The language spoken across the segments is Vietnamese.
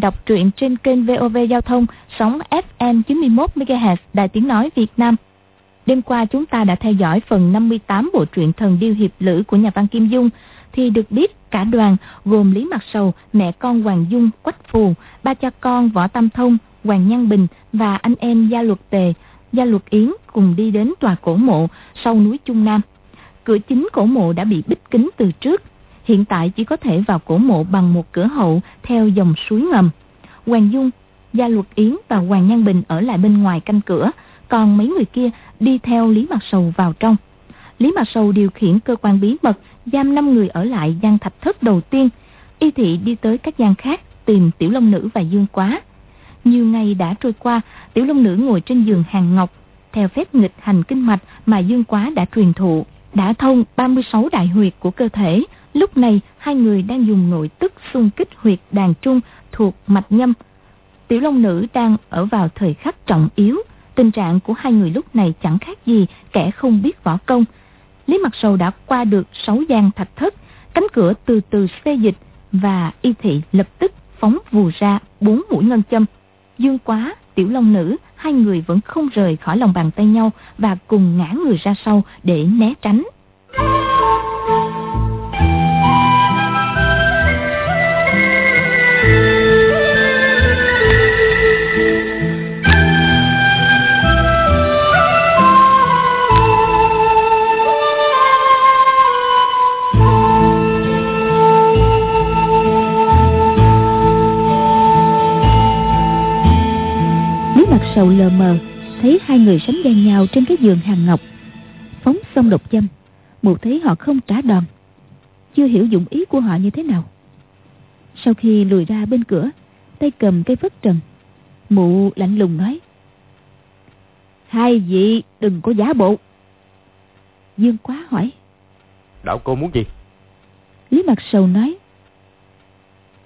đọc truyện trên kênh VOV Giao thông sóng FM 91 MHz Đài Tiếng nói Việt Nam. Đêm qua chúng ta đã theo dõi phần 58 bộ truyện Thần điêu hiệp lữ của nhà văn Kim Dung thì được biết cả đoàn gồm Lý Mặt Sầu, mẹ con Hoàng Dung, Quách Phù, ba cha con Võ Tam Thông, Hoàng Nhân Bình và anh em Gia Luật Tề, Gia Luật Yến cùng đi đến tòa cổ mộ sau núi Trung Nam. Cửa chính cổ mộ đã bị bích kính từ trước, hiện tại chỉ có thể vào cổ mộ bằng một cửa hậu theo dòng suối ngầm. Hoàng Dung, Gia Luật Yến và Hoàng Nhan Bình ở lại bên ngoài canh cửa, còn mấy người kia đi theo Lý Mạc Sầu vào trong. Lý Mạc Sầu điều khiển cơ quan bí mật giam 5 người ở lại gian thạch thất đầu tiên. Y thị đi tới các gian khác tìm Tiểu Long Nữ và Dương Quá. Nhiều ngày đã trôi qua, Tiểu Long Nữ ngồi trên giường hàng ngọc, theo phép nghịch hành kinh mạch mà Dương Quá đã truyền thụ, đã thông 36 đại huyệt của cơ thể. Lúc này, hai người đang dùng nội tức xung kích huyệt đàn trung thuộc mạch nhâm. Tiểu Long Nữ đang ở vào thời khắc trọng yếu, tình trạng của hai người lúc này chẳng khác gì kẻ không biết võ công. Lý Mặt Sầu đã qua được sáu gian thạch thất, cánh cửa từ từ xê dịch và y thị lập tức phóng vù ra bốn mũi ngân châm. Dương Quá, Tiểu Long Nữ, hai người vẫn không rời khỏi lòng bàn tay nhau và cùng ngã người ra sau để né tránh. Lờ mờ thấy hai người sánh vai nhau trên cái giường hàng ngọc. Phóng xong độc châm mụ thấy họ không trả đòn chưa hiểu dụng ý của họ như thế nào. Sau khi lùi ra bên cửa tay cầm cây phất trần mụ lạnh lùng nói hai vị đừng có giả bộ. Dương quá hỏi đạo cô muốn gì? Lý mặt sầu nói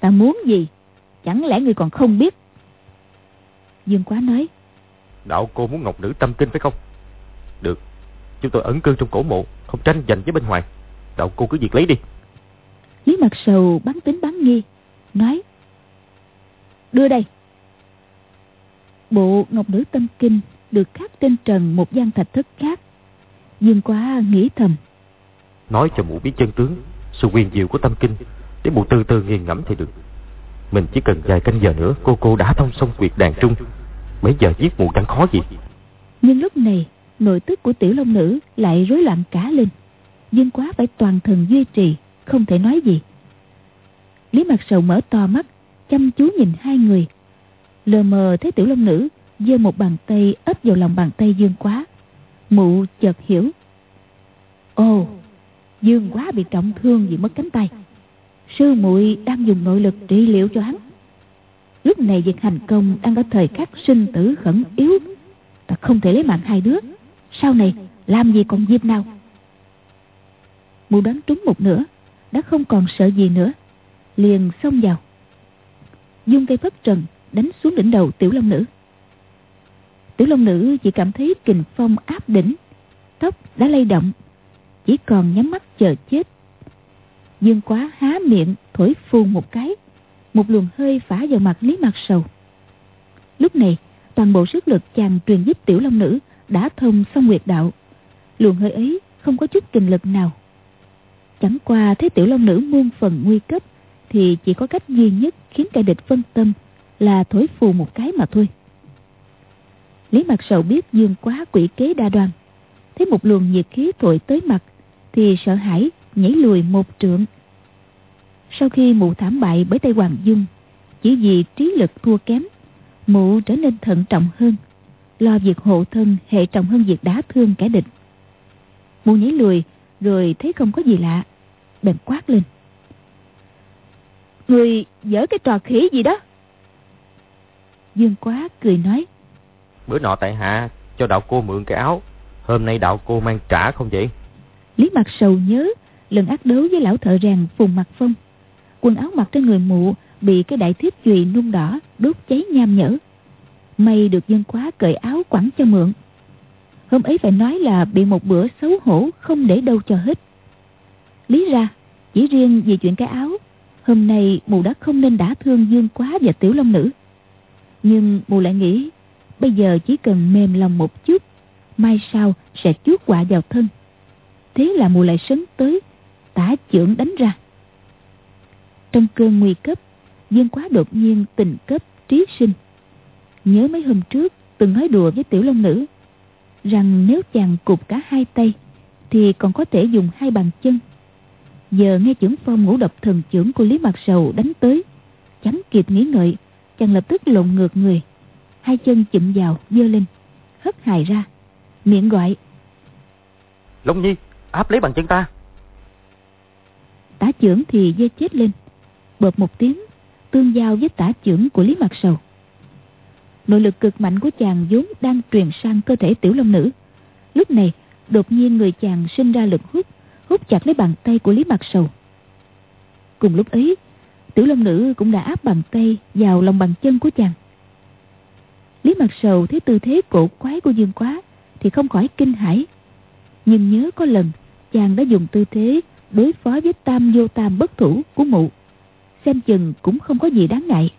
ta muốn gì? Chẳng lẽ người còn không biết? Dương quá nói Đạo cô muốn ngọc nữ tâm kinh phải không? Được. Chúng tôi ẩn cư trong cổ mộ Không tranh giành với bên ngoài. Đạo cô cứ việc lấy đi. Lý mặt sầu bắn tính bắn nghi Nói Đưa đây. Bộ ngọc nữ tâm kinh Được khắc trên trần một gian thạch thất khác. Dương quá nghĩ thầm. Nói cho mụ biết chân tướng Sự quyền diệu của tâm kinh Để mụ từ từ nghiền ngẫm thì được. Mình chỉ cần vài canh giờ nữa Cô cô đã thông xong quyệt đàn trung mấy giờ giết mụ chẳng khó gì? Nhưng lúc này, Nội tức của tiểu long nữ lại rối loạn cả lên. Dương quá phải toàn thần duy trì, Không thể nói gì. Lý mặt sầu mở to mắt, Chăm chú nhìn hai người. Lờ mờ thấy tiểu long nữ giơ một bàn tay ấp vào lòng bàn tay dương quá. Mụ chợt hiểu. Ồ Dương quá bị trọng thương vì mất cánh tay. Sư muội đang dùng nội lực trị liệu cho hắn. Lúc này việc hành công đang ở thời khắc sinh tử khẩn yếu. Ta không thể lấy mạng hai đứa. Sau này, làm gì còn dịp nào? Mụ đoán trúng một nửa, Đã không còn sợ gì nữa. Liền xông vào. Dung cây phất trần đánh xuống đỉnh đầu tiểu long nữ. Tiểu long nữ chỉ cảm thấy kình phong áp đỉnh. Tóc đã lay động, Chỉ còn nhắm mắt chờ chết. Dương quá há miệng, thổi phun một cái một luồng hơi phả vào mặt Lý Mặt Sầu. Lúc này, toàn bộ sức lực chàng truyền giúp tiểu long nữ đã thông xong nguyệt đạo. Luồng hơi ấy không có chút kinh lực nào. Chẳng qua thấy tiểu long nữ muôn phần nguy cấp thì chỉ có cách duy nhất khiến kẻ địch phân tâm là thổi phù một cái mà thôi. Lý Mặt Sầu biết dương quá quỷ kế đa đoan. Thấy một luồng nhiệt khí thổi tới mặt thì sợ hãi nhảy lùi một trượng sau khi mụ thảm bại bởi tay Hoàng Dung Chỉ vì trí lực thua kém Mụ trở nên thận trọng hơn Lo việc hộ thân hệ trọng hơn việc đá thương kẻ địch. Mụ nhảy lùi Rồi thấy không có gì lạ Bèn quát lên. Người dở cái trò khỉ gì đó? Dương quá cười nói. Bữa nọ tại hạ cho đạo cô mượn cái áo Hôm nay đạo cô mang trả không vậy? Lý mặt sầu nhớ Lần ác đấu với lão thợ rèn Phùng Mặt Phong quần áo mặc trên người mụ bị cái đại thiếp chùy nung đỏ đốt cháy nham nhở may được dân quá cởi áo quẳng cho mượn hôm ấy phải nói là bị một bữa xấu hổ không để đâu cho hết lý ra chỉ riêng vì chuyện cái áo Hôm nay mụ đã không nên đã thương Dương Quá và Tiểu Long Nữ. Nhưng mụ lại nghĩ bây giờ chỉ cần mềm lòng một chút, mai sau sẽ chuốt quả vào thân. Thế là mụ lại sấn tới, tả trưởng đánh ra. Trong cơn nguy cấp, Dương Quá đột nhiên tình cấp trí sinh. Nhớ mấy hôm trước từng nói đùa với Tiểu Long Nữ rằng nếu chàng cụp cả hai tay thì còn có thể dùng hai bàn chân. Giờ nghe trưởng phong ngũ độc thần trưởng của Lý Mạc Sầu đánh tới, chẳng kịp nghĩ ngợi, chàng lập tức lộn ngược người, hai chân chụm vào dơ lên, hất hài ra, miệng gọi: "Long Nhi, áp lấy bàn chân ta." Tả trưởng thì dơ chết lên, bợp một tiếng, tương giao với tả trưởng của Lý mặt Sầu. Nội lực cực mạnh của chàng vốn đang truyền sang cơ thể tiểu long nữ. Lúc này, đột nhiên người chàng sinh ra lực hút, hút chặt lấy bàn tay của Lý Mặt Sầu. Cùng lúc ấy, tiểu long nữ cũng đã áp bàn tay vào lòng bàn chân của chàng. Lý Mặt Sầu thấy tư thế cổ quái của Dương Quá thì không khỏi kinh hãi. Nhưng nhớ có lần chàng đã dùng tư thế đối phó với tam vô tam bất thủ của mụ. Xem chừng cũng không có gì đáng ngại.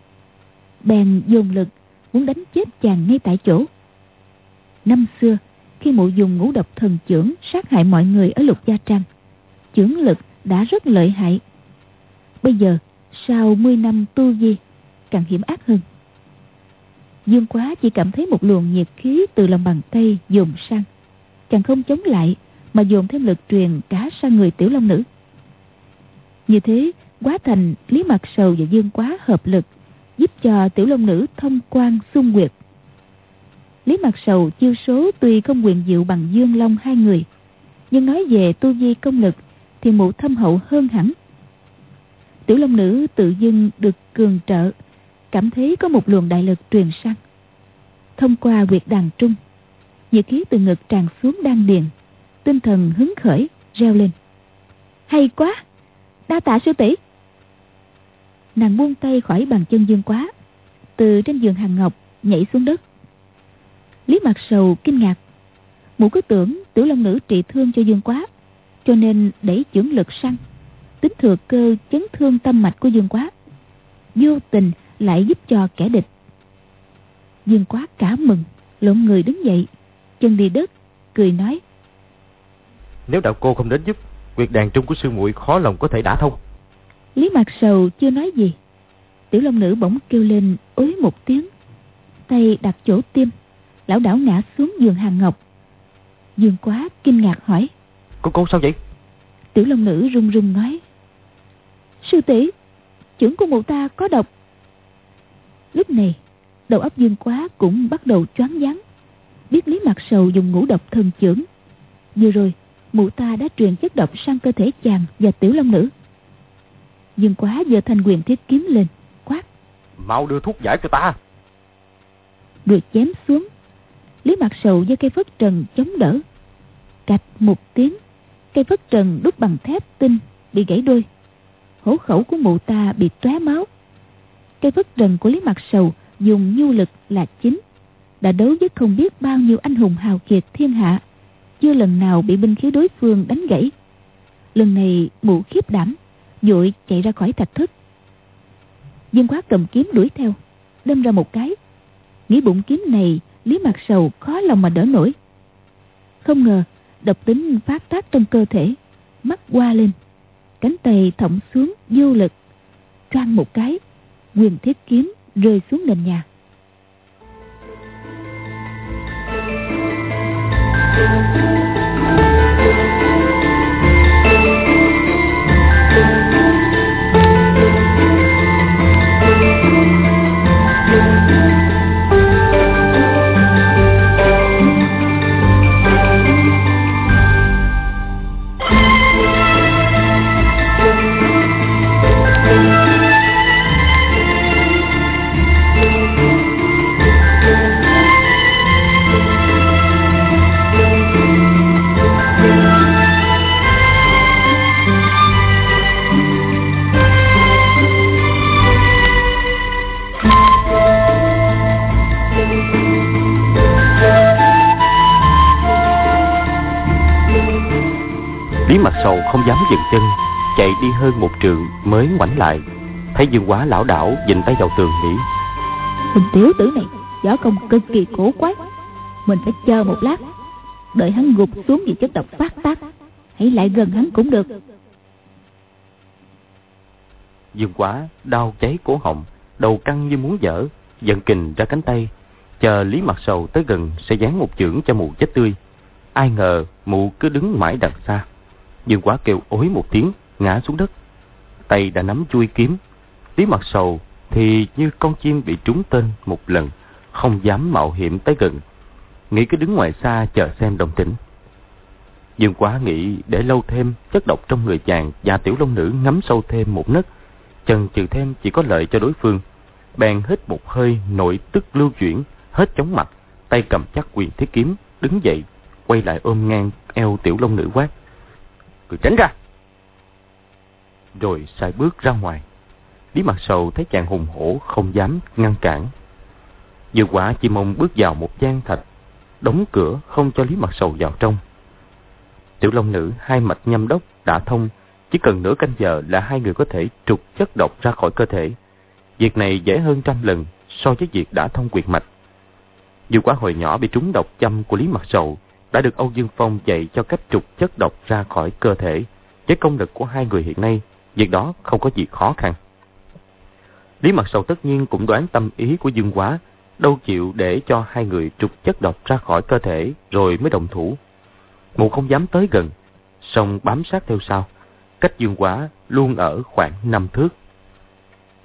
Bèn dồn lực muốn đánh chết chàng ngay tại chỗ. Năm xưa, khi mụ dùng ngũ độc thần trưởng sát hại mọi người ở lục gia trang, chưởng lực đã rất lợi hại. Bây giờ, sau 10 năm tu di, càng hiểm ác hơn. Dương quá chỉ cảm thấy một luồng nhiệt khí từ lòng bàn tay dồn sang. Chàng không chống lại mà dồn thêm lực truyền cả sang người tiểu long nữ. Như thế, quá thành Lý Mặt Sầu và Dương Quá hợp lực giúp cho tiểu long nữ thông quan xung nguyệt. Lý Mặt Sầu chiêu số tuy không quyền diệu bằng Dương Long hai người, nhưng nói về tu vi công lực thì mụ thâm hậu hơn hẳn. Tiểu long nữ tự dưng được cường trợ, cảm thấy có một luồng đại lực truyền sang. Thông qua quyệt đàn trung, nhiệt khí từ ngực tràn xuống đan điền, tinh thần hứng khởi, reo lên. Hay quá! Đa tạ sư tỷ nàng buông tay khỏi bàn chân dương quá. Từ trên giường hàng ngọc, nhảy xuống đất. Lý mặt sầu kinh ngạc. Mụ cứ tưởng tiểu long nữ trị thương cho dương quá, cho nên đẩy chưởng lực sang. Tính thừa cơ chấn thương tâm mạch của dương quá. Vô tình lại giúp cho kẻ địch. Dương quá cả mừng, lộn người đứng dậy, chân đi đất, cười nói. Nếu đạo cô không đến giúp, Quyệt đàn trung của sư muội khó lòng có thể đả thông. Lý Mạc Sầu chưa nói gì. Tiểu Long Nữ bỗng kêu lên ối một tiếng. Tay đặt chỗ tim Lão đảo ngã xuống giường hàng ngọc. Dương quá kinh ngạc hỏi. Cô cô sao vậy? Tiểu Long Nữ run run nói. Sư tỷ Chưởng của mụ ta có độc. Lúc này Đầu óc Dương quá cũng bắt đầu choáng váng. Biết Lý Mạc Sầu dùng ngũ độc thần chưởng. Vừa rồi Mụ ta đã truyền chất độc sang cơ thể chàng và Tiểu Long Nữ Dương quá giờ thanh quyền thiết kiếm lên Quát. Mau đưa thuốc giải cho ta. Rồi chém xuống. Lý mặt sầu với cây phất trần chống đỡ. Cạch một tiếng Cây phất trần đúc bằng thép tinh Bị gãy đôi. Hổ khẩu của mụ ta bị tóe máu. Cây phất trần của Lý mặt sầu Dùng nhu lực là chính. Đã đấu với không biết bao nhiêu anh hùng hào kiệt thiên hạ. Chưa lần nào bị binh khí đối phương đánh gãy. Lần này mụ khiếp đảm vội chạy ra khỏi thạch thất. Dương quá cầm kiếm đuổi theo, đâm ra một cái. Nghĩ bụng kiếm này, lý mặt sầu khó lòng mà đỡ nổi. Không ngờ, độc tính phát tác trong cơ thể, mắt qua lên, cánh tay thõng xuống vô lực, choang một cái, quyền thiết kiếm rơi xuống nền nhà. Thank you. Sầu không dám dừng chân Chạy đi hơn một trường mới ngoảnh lại. Thấy dương quá lão đảo dịnh tay vào tường nghĩ Hình tiểu tử này võ công cực kỳ cổ quái. Mình phải chờ một lát Đợi hắn gục xuống vì chất độc phát tác. Hãy lại gần hắn cũng được. Dương quá đau cháy cổ họng Đầu căng như muốn dở Giận kình ra cánh tay Chờ Lý Mặt Sầu tới gần sẽ dán một chưởng cho mụ chết tươi. Ai ngờ mụ cứ đứng mãi đằng xa Dương quá kêu ối một tiếng, Ngã xuống đất. Tay đã nắm chui kiếm. Lý Mặt Sầu thì như con chim bị trúng tên một lần, Không dám mạo hiểm tới gần. Nghĩ cứ đứng ngoài xa chờ xem đồng tĩnh Dương quá nghĩ để lâu thêm, chất độc trong người chàng và tiểu long nữ ngắm sâu thêm một nấc. Chần chừ thêm chỉ có lợi cho đối phương. Bèn hít một hơi, nội tức lưu chuyển, Hết chóng mặt, Tay cầm chắc quyền thiết kiếm, Đứng dậy, Quay lại ôm ngang eo tiểu long nữ quát cứ tránh ra Rồi sai bước ra ngoài Lý mặt sầu thấy chàng hùng hổ Không dám ngăn cản Dự quả chỉ mong bước vào một gian thạch, Đóng cửa không cho Lý mặt sầu vào trong Tiểu long nữ, hai mạch nhâm đốc đã thông, chỉ cần nửa canh giờ là hai người có thể trục chất độc ra khỏi cơ thể. Việc này dễ hơn trăm lần so với việc đã thông quyệt mạch. Dù quá hồi nhỏ bị trúng độc châm của Lý Mặt Sầu đã được Âu Dương Phong dạy cho cách trục chất độc ra khỏi cơ thể. Với công lực của hai người hiện nay, việc đó không có gì khó khăn. Lý Mặt Sầu tất nhiên cũng đoán tâm ý của Dương Quá, đâu chịu để cho hai người trục chất độc ra khỏi cơ thể rồi mới đồng thủ. Mụ không dám tới gần, song bám sát theo sau cách dương Quá luôn ở khoảng năm thước.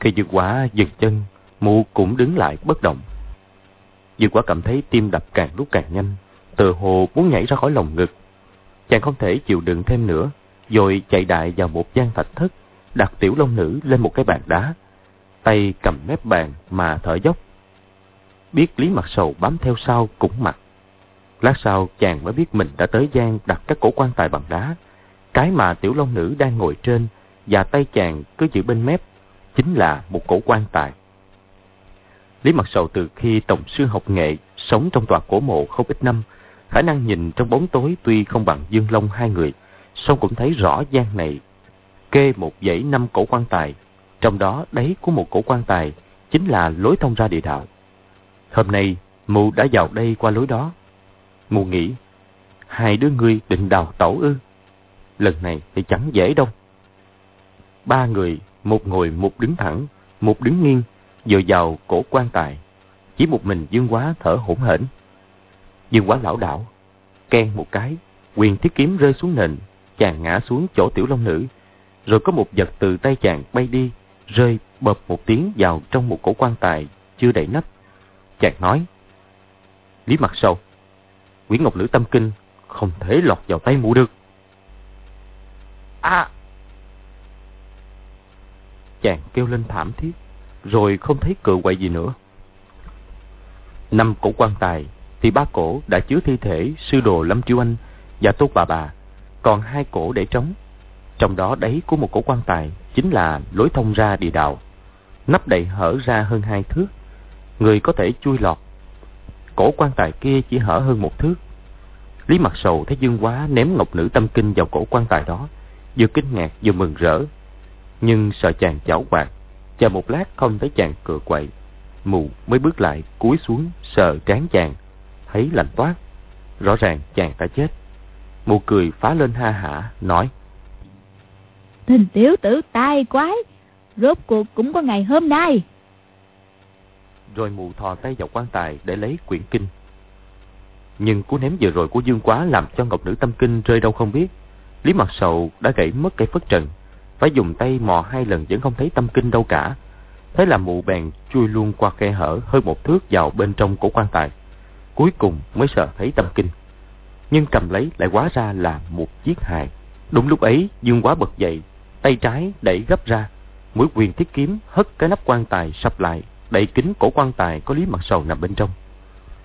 Khi dương Quá dừng chân, mụ cũng đứng lại bất động. Dương Quá cảm thấy tim đập càng lúc càng nhanh, từ hồ muốn nhảy ra khỏi lồng ngực. Chàng không thể chịu đựng thêm nữa, rồi chạy đại vào một gian thạch thất, đặt tiểu long nữ lên một cái bàn đá, tay cầm mép bàn mà thở dốc. Biết Lý Mặt Sầu bám theo sau cũng mặt. Lát sau chàng mới biết mình đã tới gian đặt các cổ quan tài bằng đá, cái mà tiểu long nữ đang ngồi trên và tay chàng cứ giữ bên mép chính là một cổ quan tài. Lý Mặt Sầu từ khi tổng sư học nghệ sống trong tòa cổ mộ không ít năm, khả năng nhìn trong bóng tối tuy không bằng Dương Long hai người, song cũng thấy rõ gian này kê một dãy năm cổ quan tài, trong đó đáy của một cổ quan tài chính là lối thông ra địa đạo. Hôm nay, mụ đã vào đây qua lối đó. Mụ nghĩ, hai đứa ngươi định đào tẩu ư? lần này thì chẳng dễ đâu. Ba người, một ngồi một đứng thẳng, một đứng nghiêng, dựa vào cổ quan tài. Chỉ một mình Dương Quá thở hổn hển. Dương Quá lão đảo, ken một cái, quyền thiết kiếm rơi xuống nền, chàng ngã xuống chỗ tiểu long nữ. Rồi có một vật từ tay chàng bay đi, rơi bập một tiếng vào trong một cổ quan tài chưa đậy nắp. Chàng nói, Lý mặt sâu, Nguyễn Ngọc Lữ tâm kinh không thể lọt vào tay mụ được. À! Chàng kêu lên thảm thiết, rồi không thấy cự quậy gì nữa. Năm cổ quan tài, thì ba cổ đã chứa thi thể sư đồ Lâm chiêu Anh và Tốt Bà Bà, còn hai cổ để trống. Trong đó đáy của một cổ quan tài chính là lối thông ra địa đạo. Nắp đậy hở ra hơn hai thước, người có thể chui lọt. Cổ quan tài kia chỉ hở hơn một thước. Lý Mặt Sầu thấy Dương Quá ném ngọc nữ tâm kinh vào cổ quan tài đó, vừa kinh ngạc vừa mừng rỡ. Nhưng sợ chàng chảo quạt, chờ một lát không thấy chàng cựa quậy. Mù mới bước lại cúi xuống sờ trán chàng, thấy lạnh toát. Rõ ràng chàng đã chết. Mù cười phá lên ha hả, nói. Tình tiểu tử tai quái, rốt cuộc cũng có ngày hôm nay. Rồi mù thò tay vào quan tài để lấy quyển kinh. Nhưng cú ném vừa rồi của Dương Quá làm cho Ngọc Nữ Tâm Kinh rơi đâu không biết. Lý Mặt Sầu đã gãy mất cây phất trần, phải dùng tay mò hai lần vẫn không thấy tâm kinh đâu cả. Thế là mụ bèn chui luôn qua khe hở hơn một thước vào bên trong cổ quan tài. Cuối cùng mới sợ thấy tâm kinh. Nhưng cầm lấy lại quá ra là một chiếc hài. Đúng lúc ấy, Dương quá bật dậy, tay trái đẩy gấp ra, mũi quyền thiết kiếm hất cái nắp quan tài sập lại, đẩy kính cổ quan tài có Lý Mặt Sầu nằm bên trong.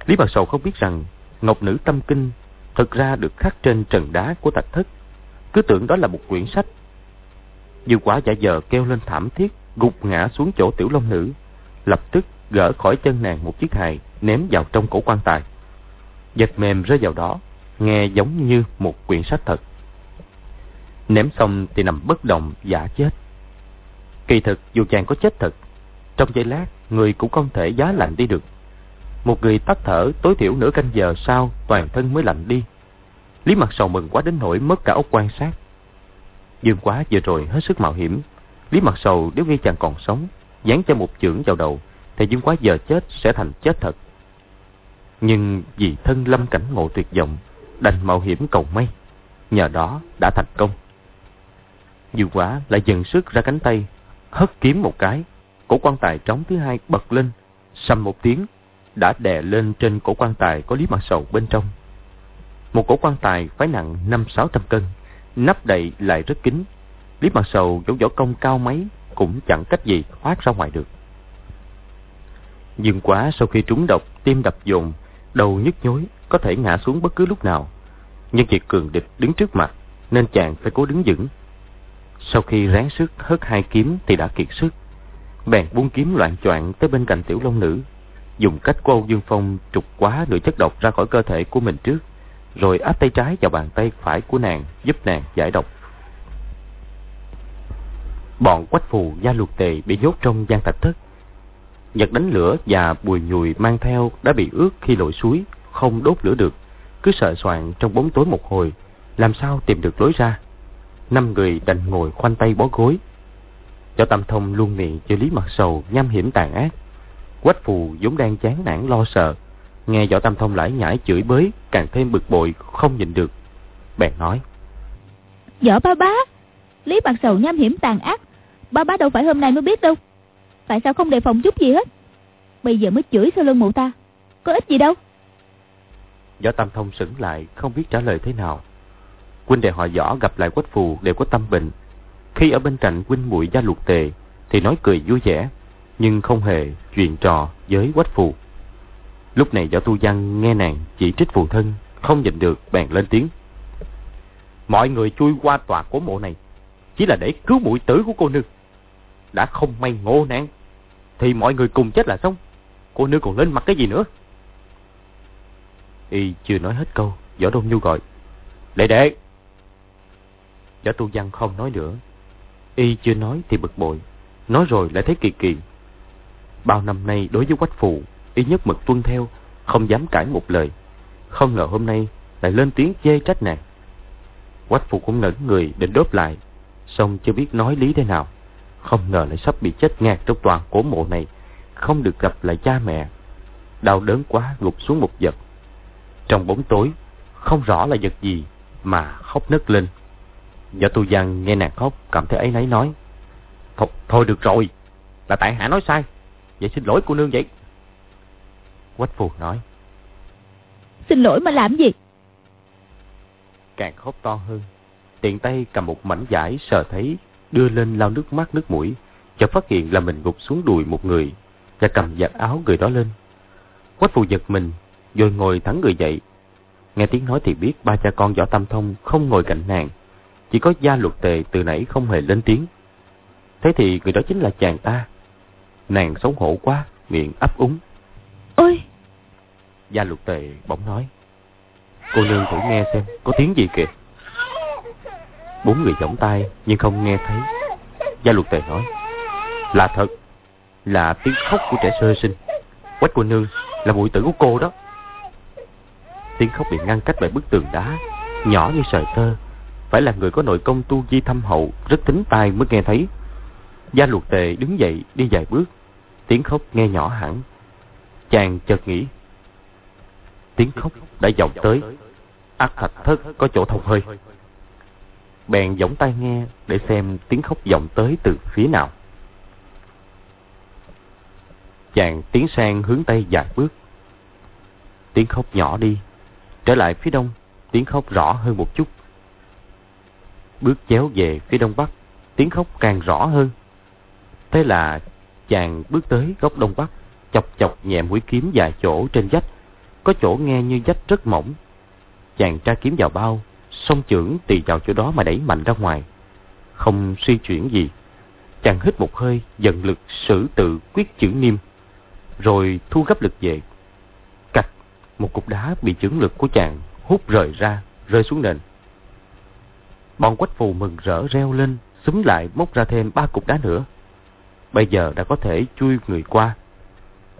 Lý Mặt Sầu không biết rằng Ngọc Nữ Tâm Kinh thực ra được khắc trên trần đá của thạch thất cứ tưởng đó là một quyển sách. dương quá giả giờ kêu lên thảm thiết, gục ngã xuống chỗ tiểu long nữ, lập tức gỡ khỏi chân nàng một chiếc hài ném vào trong cổ quan tài. Giật mềm rơi vào đó, nghe giống như một quyển sách thật. Ném xong thì nằm bất động giả chết. Kỳ thực dù chàng có chết thật, trong giây lát người cũng không thể giá lạnh đi được. Một người tắt thở tối thiểu nửa canh giờ sau toàn thân mới lạnh đi. Lý mặt sầu mừng quá đến nỗi mất cả ốc quan sát. Dương quá vừa rồi hết sức mạo hiểm. Lý mặt sầu nếu nghe chàng còn sống, dán cho một chưởng vào đầu, thì Dương quá giờ chết sẽ thành chết thật. Nhưng vì thân lâm cảnh ngộ tuyệt vọng, đành mạo hiểm cầu may. Nhờ đó đã thành công. Dương quả lại dần sức ra cánh tay, hất kiếm một cái. Cổ quan tài trống thứ hai bật lên, sầm một tiếng, đã đè lên trên cổ quan tài có Lý Mặt Sầu bên trong. Một cổ quan tài phải nặng năm sáu trăm cân, nắp đậy lại rất kín. Lý Mặt Sầu dẫu võ công cao mấy cũng chẳng cách gì thoát ra ngoài được. Dương quá sau khi trúng độc, tim đập dồn, đầu nhức nhối, có thể ngã xuống bất cứ lúc nào. Nhưng việc cường địch đứng trước mặt, nên chàng phải cố đứng vững. Sau khi ráng sức hất hai kiếm thì đã kiệt sức. Bèn buông kiếm loạn choạng tới bên cạnh tiểu long nữ, dùng cách của Âu Dương Phong trục quá nửa chất độc ra khỏi cơ thể của mình trước, rồi áp tay trái vào bàn tay phải của nàng giúp nàng giải độc. Bọn quách phù gia luật tề bị nhốt trong gian thạch thất. Nhật đánh lửa và bùi nhùi mang theo đã bị ướt khi lội suối, không đốt lửa được. Cứ sợ soạn trong bóng tối một hồi, làm sao tìm được lối ra. Năm người đành ngồi khoanh tay bó gối. Cho Tam Thông luôn miệng cho Lý Mặt Sầu nham hiểm tàn ác. Quách phù vốn đang chán nản lo sợ. Nghe võ Tam Thông lải nhải chửi bới, càng thêm bực bội, không nhìn được. Bèn nói. Võ ba bá, Lý Mặt Sầu nham hiểm tàn ác. Ba bá đâu phải hôm nay mới biết đâu. Tại sao không đề phòng chút gì hết? Bây giờ mới chửi sau lưng mụ ta. Có ích gì đâu. Võ Tam Thông sững lại, không biết trả lời thế nào. Huynh đệ họ võ gặp lại quách phù đều có tâm bệnh Khi ở bên cạnh huynh muội gia lục tề, thì nói cười vui vẻ, nhưng không hề chuyện trò với quách phù. Lúc này võ tu văn nghe nàng chỉ trích phù thân, không nhìn được bèn lên tiếng. Mọi người chui qua tòa cổ mộ này, chỉ là để cứu mũi tử của cô nương. Đã không may ngộ nạn, thì mọi người cùng chết là xong. Cô nương còn lên mặt cái gì nữa? Y chưa nói hết câu, võ đông nhu gọi. Đệ đệ! Võ tu văn không nói nữa. Y chưa nói thì bực bội, nói rồi lại thấy kỳ kỳ. Bao năm nay đối với quách phụ, y nhất mực tuân theo, không dám cãi một lời. Không ngờ hôm nay lại lên tiếng chê trách nàng. Quách phụ cũng ngẩn người định đốt lại, xong chưa biết nói lý thế nào. Không ngờ lại sắp bị chết ngạt trong toàn cổ mộ này, không được gặp lại cha mẹ. Đau đớn quá gục xuống một vật. Trong bóng tối, không rõ là vật gì mà khóc nấc lên. Võ tu văn nghe nàng khóc, cảm thấy ấy nấy nói. Thôi, thôi được rồi, là tại hạ nói sai. Vậy xin lỗi cô nương vậy. Quách phù nói. Xin lỗi mà làm gì? Càng khóc to hơn. Tiện tay cầm một mảnh vải sờ thấy, đưa lên lau nước mắt nước mũi. Chợt phát hiện là mình gục xuống đùi một người và cầm giặt áo người đó lên. Quách phù giật mình, rồi ngồi thẳng người dậy. Nghe tiếng nói thì biết ba cha con võ tâm thông không ngồi cạnh nàng. Chỉ có gia luật tề từ nãy không hề lên tiếng. Thế thì người đó chính là chàng ta. Nàng xấu hổ quá, miệng ấp úng. Ôi! Gia luật tề bỗng nói. Cô nương thử nghe xem, có tiếng gì kìa. Bốn người giỏng tay nhưng không nghe thấy. Gia luật tề nói. Là thật, là tiếng khóc của trẻ sơ sinh. Quách cô nương là muội tử của cô đó. Tiếng khóc bị ngăn cách bởi bức tường đá, nhỏ như sợi tơ. Phải là người có nội công tu di thâm hậu, rất tính tai mới nghe thấy. Gia luật tề đứng dậy đi vài bước, tiếng khóc nghe nhỏ hẳn. Chàng chợt nghĩ, tiếng khóc đã vọng tới, ác thạch thất có chỗ thông hơi. Bèn giỏng tai nghe để xem tiếng khóc vọng tới từ phía nào. Chàng tiến sang hướng tây vài bước. Tiếng khóc nhỏ đi, trở lại phía đông, tiếng khóc rõ hơn một chút. Bước chéo về phía đông bắc, tiếng khóc càng rõ hơn. Thế là chàng bước tới góc đông bắc, chọc chọc nhẹ mũi kiếm vài chỗ trên vách, có chỗ nghe như vách rất mỏng. Chàng tra kiếm vào bao, song chưởng tì vào chỗ đó mà đẩy mạnh ra ngoài. Không suy chuyển gì. Chàng hít một hơi, dần lực sử tự quyết chữ niêm, rồi thu gấp lực về. Cạch, một cục đá bị chưởng lực của chàng hút rời ra, rơi xuống nền. Bọn quách phù mừng rỡ reo lên, xúm lại móc ra thêm ba cục đá nữa. bây giờ đã có thể chui người qua.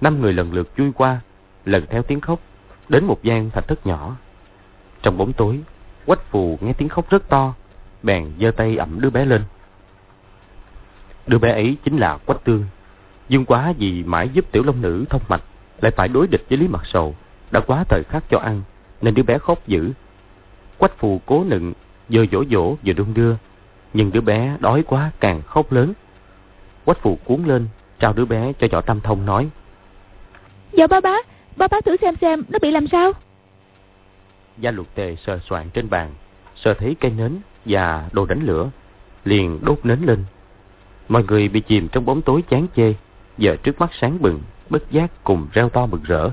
Năm người lần lượt chui qua, lần theo tiếng khóc, đến một gian thạch thất nhỏ. Trong bóng tối, quách phù nghe tiếng khóc rất to, bèn giơ tay ẩm đứa bé lên. Đứa bé ấy chính là quách tương. Dương quá vì mãi giúp tiểu long nữ thông mạch, lại phải đối địch với Lý Mặt Sầu, đã quá thời khắc cho ăn, nên đứa bé khóc dữ. Quách phù cố nựng, vừa dỗ dỗ vừa đung đưa, nhưng đứa bé đói quá càng khóc lớn. Quách phù cuốn lên, trao đứa bé cho võ tâm thông nói. Dạ ba bá, ba bá thử xem xem nó bị làm sao. Gia luật tề sờ soạn trên bàn, sờ thấy cây nến và đồ đánh lửa, liền đốt nến lên. Mọi người bị chìm trong bóng tối chán chê, giờ trước mắt sáng bừng, bất giác cùng reo to mừng rỡ.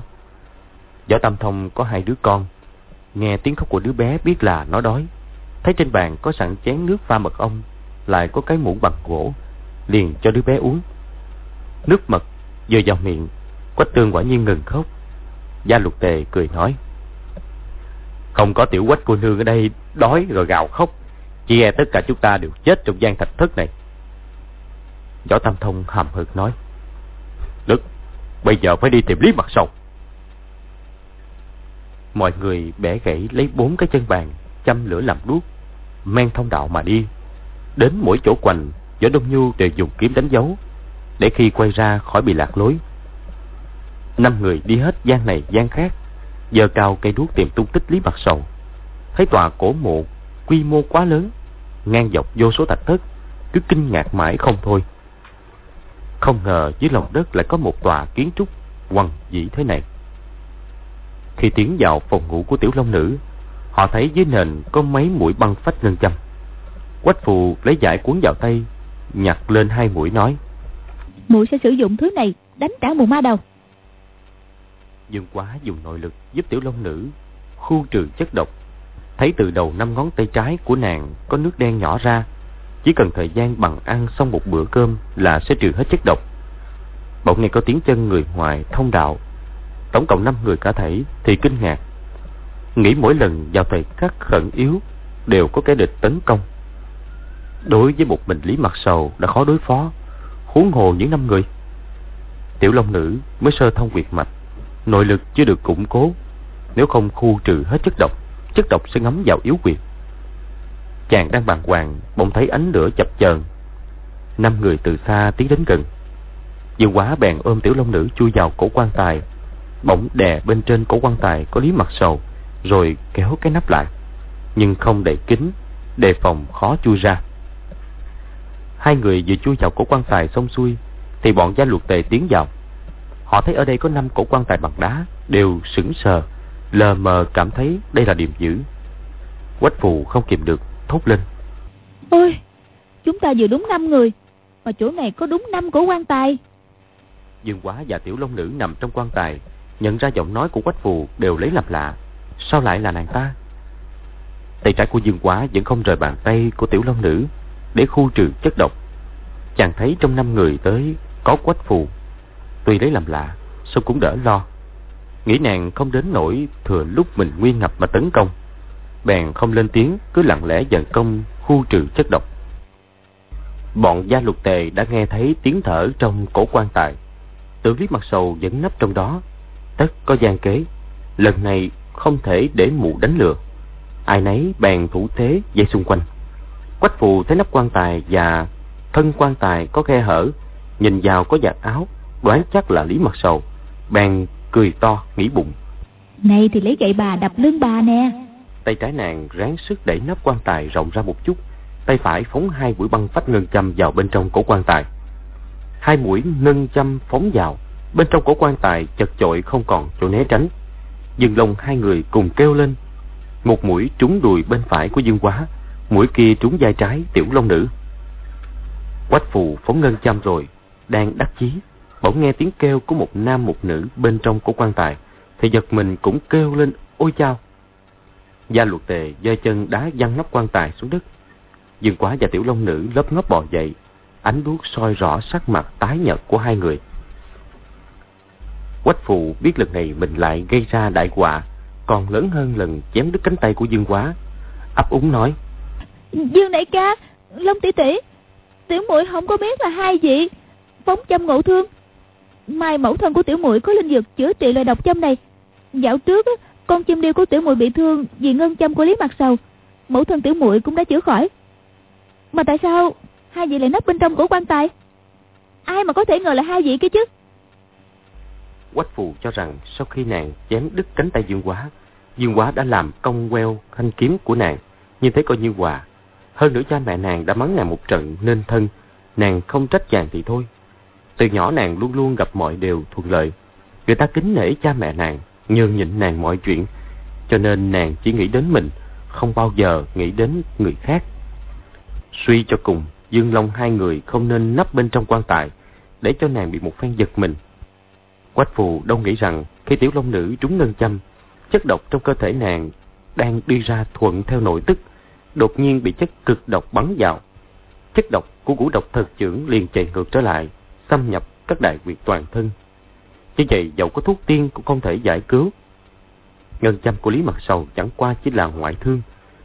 Võ Tam Thông có hai đứa con, nghe tiếng khóc của đứa bé biết là nó đói. Thấy trên bàn có sẵn chén nước pha mật ong, lại có cái muỗng bằng gỗ, liền cho đứa bé uống. Nước mật vừa vào miệng, Quách Tương quả nhiên ngừng khóc. Gia Lục Tề cười nói: "Không có tiểu Quách cô nương ở đây đói rồi gào khóc, chỉ e tất cả chúng ta đều chết trong gian thạch thất này." Võ Tam Thông hàm hực nói: "Đức, bây giờ phải đi tìm Lý Mặt Sầu." Mọi người bẻ gãy lấy bốn cái chân bàn, châm lửa làm đuốc, men thông đạo mà đi. Đến mỗi chỗ quành, Võ Đông Nhu đều dùng kiếm đánh dấu, để khi quay ra khỏi bị lạc lối. Năm người đi hết gian này gian khác, giờ cao cây đuốc tìm tung tích Lý Mặt Sầu. Thấy tòa cổ mộ, quy mô quá lớn, ngang dọc vô số thạch thất, cứ kinh ngạc mãi không thôi. Không ngờ dưới lòng đất lại có một tòa kiến trúc quằn dĩ thế này. Khi tiến vào phòng ngủ của tiểu long nữ, họ thấy dưới nền có mấy mũi băng phách ngân châm. Quách phù lấy giải cuốn vào tay, nhặt lên hai mũi nói. Mũi sẽ sử dụng thứ này đánh trả mù ma đầu. Dương quá dùng nội lực giúp tiểu long nữ khu trừ chất độc. Thấy từ đầu năm ngón tay trái của nàng có nước đen nhỏ ra, chỉ cần thời gian bằng ăn xong một bữa cơm là sẽ trừ hết chất độc. Bỗng nghe có tiếng chân người ngoài thông đạo tổng cộng 5 người cả thảy thì kinh ngạc. Nghĩ mỗi lần vào thời khắc khẩn yếu đều có kẻ địch tấn công. Đối với một mình Lý Mặt Sầu đã khó đối phó, huống hồ những năm người. Tiểu Long Nữ mới sơ thông quyệt mạch, nội lực chưa được củng cố, nếu không khu trừ hết chất độc, chất độc sẽ ngấm vào yếu quyệt. Chàng đang bàng hoàng, bỗng thấy ánh lửa chập chờn. Năm người từ xa tiến đến gần. Dư quá bèn ôm Tiểu Long Nữ chui vào cổ quan tài, bỗng đè bên trên cổ quan tài có lý mặt sầu, rồi kéo cái nắp lại, nhưng không đậy kín, đề phòng khó chui ra. Hai người vừa chui vào cổ quan tài xong xuôi, thì bọn gia luật tề tiến vào. Họ thấy ở đây có năm cổ quan tài bằng đá, đều sững sờ, lờ mờ cảm thấy đây là điểm dữ. Quách phù không kìm được, thốt lên. Ôi, chúng ta vừa đúng năm người, mà chỗ này có đúng năm cổ quan tài. Dương quá và tiểu long nữ nằm trong quan tài, nhận ra giọng nói của quách phù đều lấy làm lạ. Sao lại là nàng ta? Tay trái của Dương Quá vẫn không rời bàn tay của tiểu long nữ để khu trừ chất độc. Chàng thấy trong năm người tới có quách phù. Tuy lấy làm lạ, song cũng đỡ lo. Nghĩ nàng không đến nỗi thừa lúc mình nguy ngập mà tấn công. Bèn không lên tiếng, cứ lặng lẽ dần công khu trừ chất độc. Bọn gia lục tề đã nghe thấy tiếng thở trong cổ quan tài. Tưởng lý mặt sầu vẫn nấp trong đó, tất có gian kế lần này không thể để mụ đánh lừa. Ai nấy bèn thủ thế dây xung quanh. Quách phù thấy nắp quan tài và thân quan tài có khe hở nhìn vào có giặt áo đoán chắc là lý mặt sầu bèn cười to nghĩ bụng. Này thì lấy gậy bà đập lưng bà nè tay trái nàng ráng sức đẩy nắp quan tài rộng ra một chút tay phải phóng hai mũi băng phách ngân châm vào bên trong cổ quan tài hai mũi ngân châm phóng vào Bên trong cổ quan tài chật chội không còn chỗ né tránh. Dương Long hai người cùng kêu lên. Một mũi trúng đùi bên phải của Dương Quá, mũi kia trúng vai trái tiểu long nữ. Quách phù phóng ngân châm rồi, đang đắc chí, bỗng nghe tiếng kêu của một nam một nữ bên trong cổ quan tài, thì giật mình cũng kêu lên ôi chao. Gia luật tề giơ chân đá văng nắp quan tài xuống đất. Dương Quá và tiểu long nữ lấp ngóp bò dậy, ánh đuốc soi rõ sắc mặt tái nhợt của hai người. Quách phụ biết lần này mình lại gây ra đại họa, còn lớn hơn lần chém đứt cánh tay của Dương Quá. Ấp úng nói. Dương đại ca, Long tỷ tỷ, tiểu muội không có biết là hai vị. phóng châm ngộ thương mai mẫu thân của tiểu muội có linh dược chữa trị loại độc châm này dạo trước con chim điêu của tiểu muội bị thương vì ngân châm của lý mặt sầu. Mẫu thân tiểu muội cũng đã chữa khỏi. Mà tại sao hai vị lại nấp bên trong cổ quan tài? Ai mà có thể ngờ là hai vị kia chứ? Quách phù cho rằng sau khi nàng chém đứt cánh tay dương quá dương quá đã làm công queo thanh kiếm của nàng. Như thế coi như quà hơn nữa cha mẹ nàng đã mắng nàng một trận nên thân. Nàng không trách chàng thì thôi. Từ nhỏ nàng luôn luôn gặp mọi điều thuận lợi. Người ta kính nể cha mẹ nàng nhường nhịn nàng mọi chuyện, cho nên nàng chỉ nghĩ đến mình, không bao giờ nghĩ đến người khác. Suy cho cùng, dương long hai người không nên nấp bên trong quan tài, để cho nàng bị một phen giật mình. Quách phù đâu nghĩ rằng khi tiểu long nữ trúng ngân châm, chất độc trong cơ thể nàng đang đi ra thuận theo nội tức, đột nhiên bị chất cực độc bắn vào. Chất độc của ngũ độc thật trưởng liền chạy ngược trở lại, xâm nhập các đại quyệt toàn thân như vậy dẫu có thuốc tiên cũng không thể giải cứu. Ngân châm của lý mặt sầu chẳng qua chỉ là ngoại thương,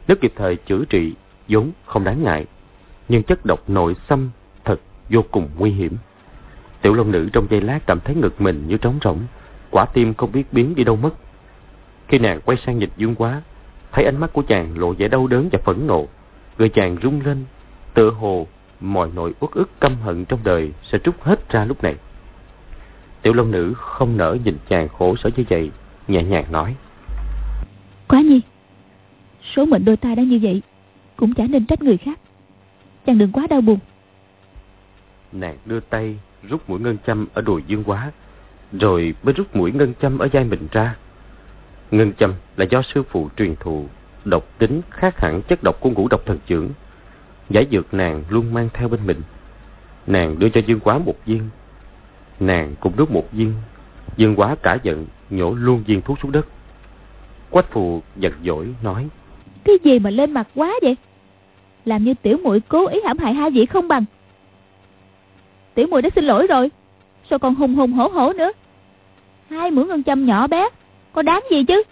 nếu kịp thời chữa trị, vốn không đáng ngại. Nhưng chất độc nội xâm thật vô cùng nguy hiểm. Tiểu long nữ trong giây lát cảm thấy ngực mình như trống rỗng, quả tim không biết biến đi đâu mất. Khi nàng quay sang nhìn dương quá, thấy ánh mắt của chàng lộ vẻ đau đớn và phẫn nộ. Người chàng rung lên, tựa hồ mọi nỗi uất ức căm hận trong đời sẽ trút hết ra lúc này tiểu long nữ không nỡ nhìn chàng khổ sở như vậy nhẹ nhàng nói. Quá nhi số mệnh đôi ta đã như vậy cũng chả nên trách người khác. Chàng đừng quá đau buồn. Nàng đưa tay rút mũi ngân châm ở đùi dương quá rồi mới rút mũi ngân châm ở vai mình ra. Ngân châm là do sư phụ truyền thụ độc tính khác hẳn chất độc của ngũ độc thần trưởng giải dược nàng luôn mang theo bên mình. Nàng đưa cho dương quá một viên nàng cũng đút một viên dương quá cả giận nhổ luôn viên thuốc xuống đất. Quách phù giật dỗi nói cái gì mà lên mặt quá vậy? Làm như tiểu muội cố ý hãm hại hai vị không bằng. Tiểu muội đã xin lỗi rồi sao còn hùng hùng hổ hổ nữa? Hai mũi ngân châm nhỏ bé có đáng gì chứ?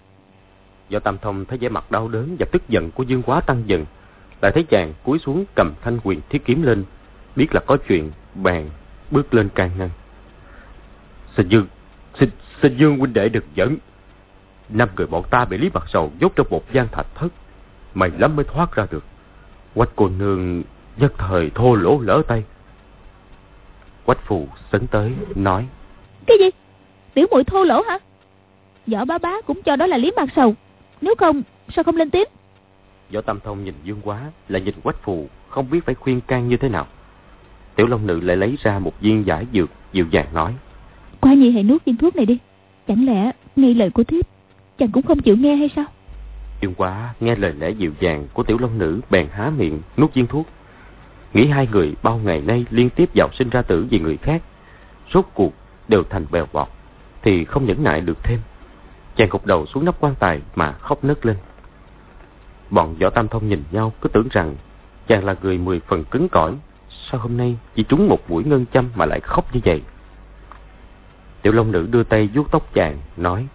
Do tam thông thấy vẻ mặt đau đớn và tức giận của dương quá tăng dần lại thấy chàng cúi xuống cầm thanh quyền thiết kiếm lên biết là có chuyện bèn bước lên can ngăn xin dương xin xin dương huynh đệ được dẫn. Năm người bọn ta bị lý mặt sầu dốt trong một gian thạch thất. Mày lắm mới thoát ra được. Quách cô nương nhất thời thô lỗ lỡ tay. Quách phù sấn tới nói. Cái gì? Tiểu muội thô lỗ hả? Võ bá bá cũng cho đó là lý mặt sầu. Nếu không sao không lên tiếng? Võ tam thông nhìn dương quá lại nhìn quách phù không biết phải khuyên can như thế nào. Tiểu long nữ lại lấy ra một viên giải dược dịu dàng nói qua nhi hãy nuốt viên thuốc này đi. Chẳng lẽ nghe lời của thiếp, chàng cũng không chịu nghe hay sao? Dương quá, nghe lời lẽ dịu dàng của tiểu long nữ bèn há miệng nuốt viên thuốc. Nghĩ hai người bao ngày nay liên tiếp giàu sinh ra tử vì người khác, rốt cuộc đều thành bèo bọt, thì không nhẫn nại được thêm. Chàng gục đầu xuống nắp quan tài mà khóc nấc lên. Bọn võ tam thông nhìn nhau cứ tưởng rằng chàng là người mười phần cứng cỏi, sao hôm nay chỉ trúng một mũi ngân châm mà lại khóc như vậy? Tiểu long nữ đưa tay vuốt tóc chàng nói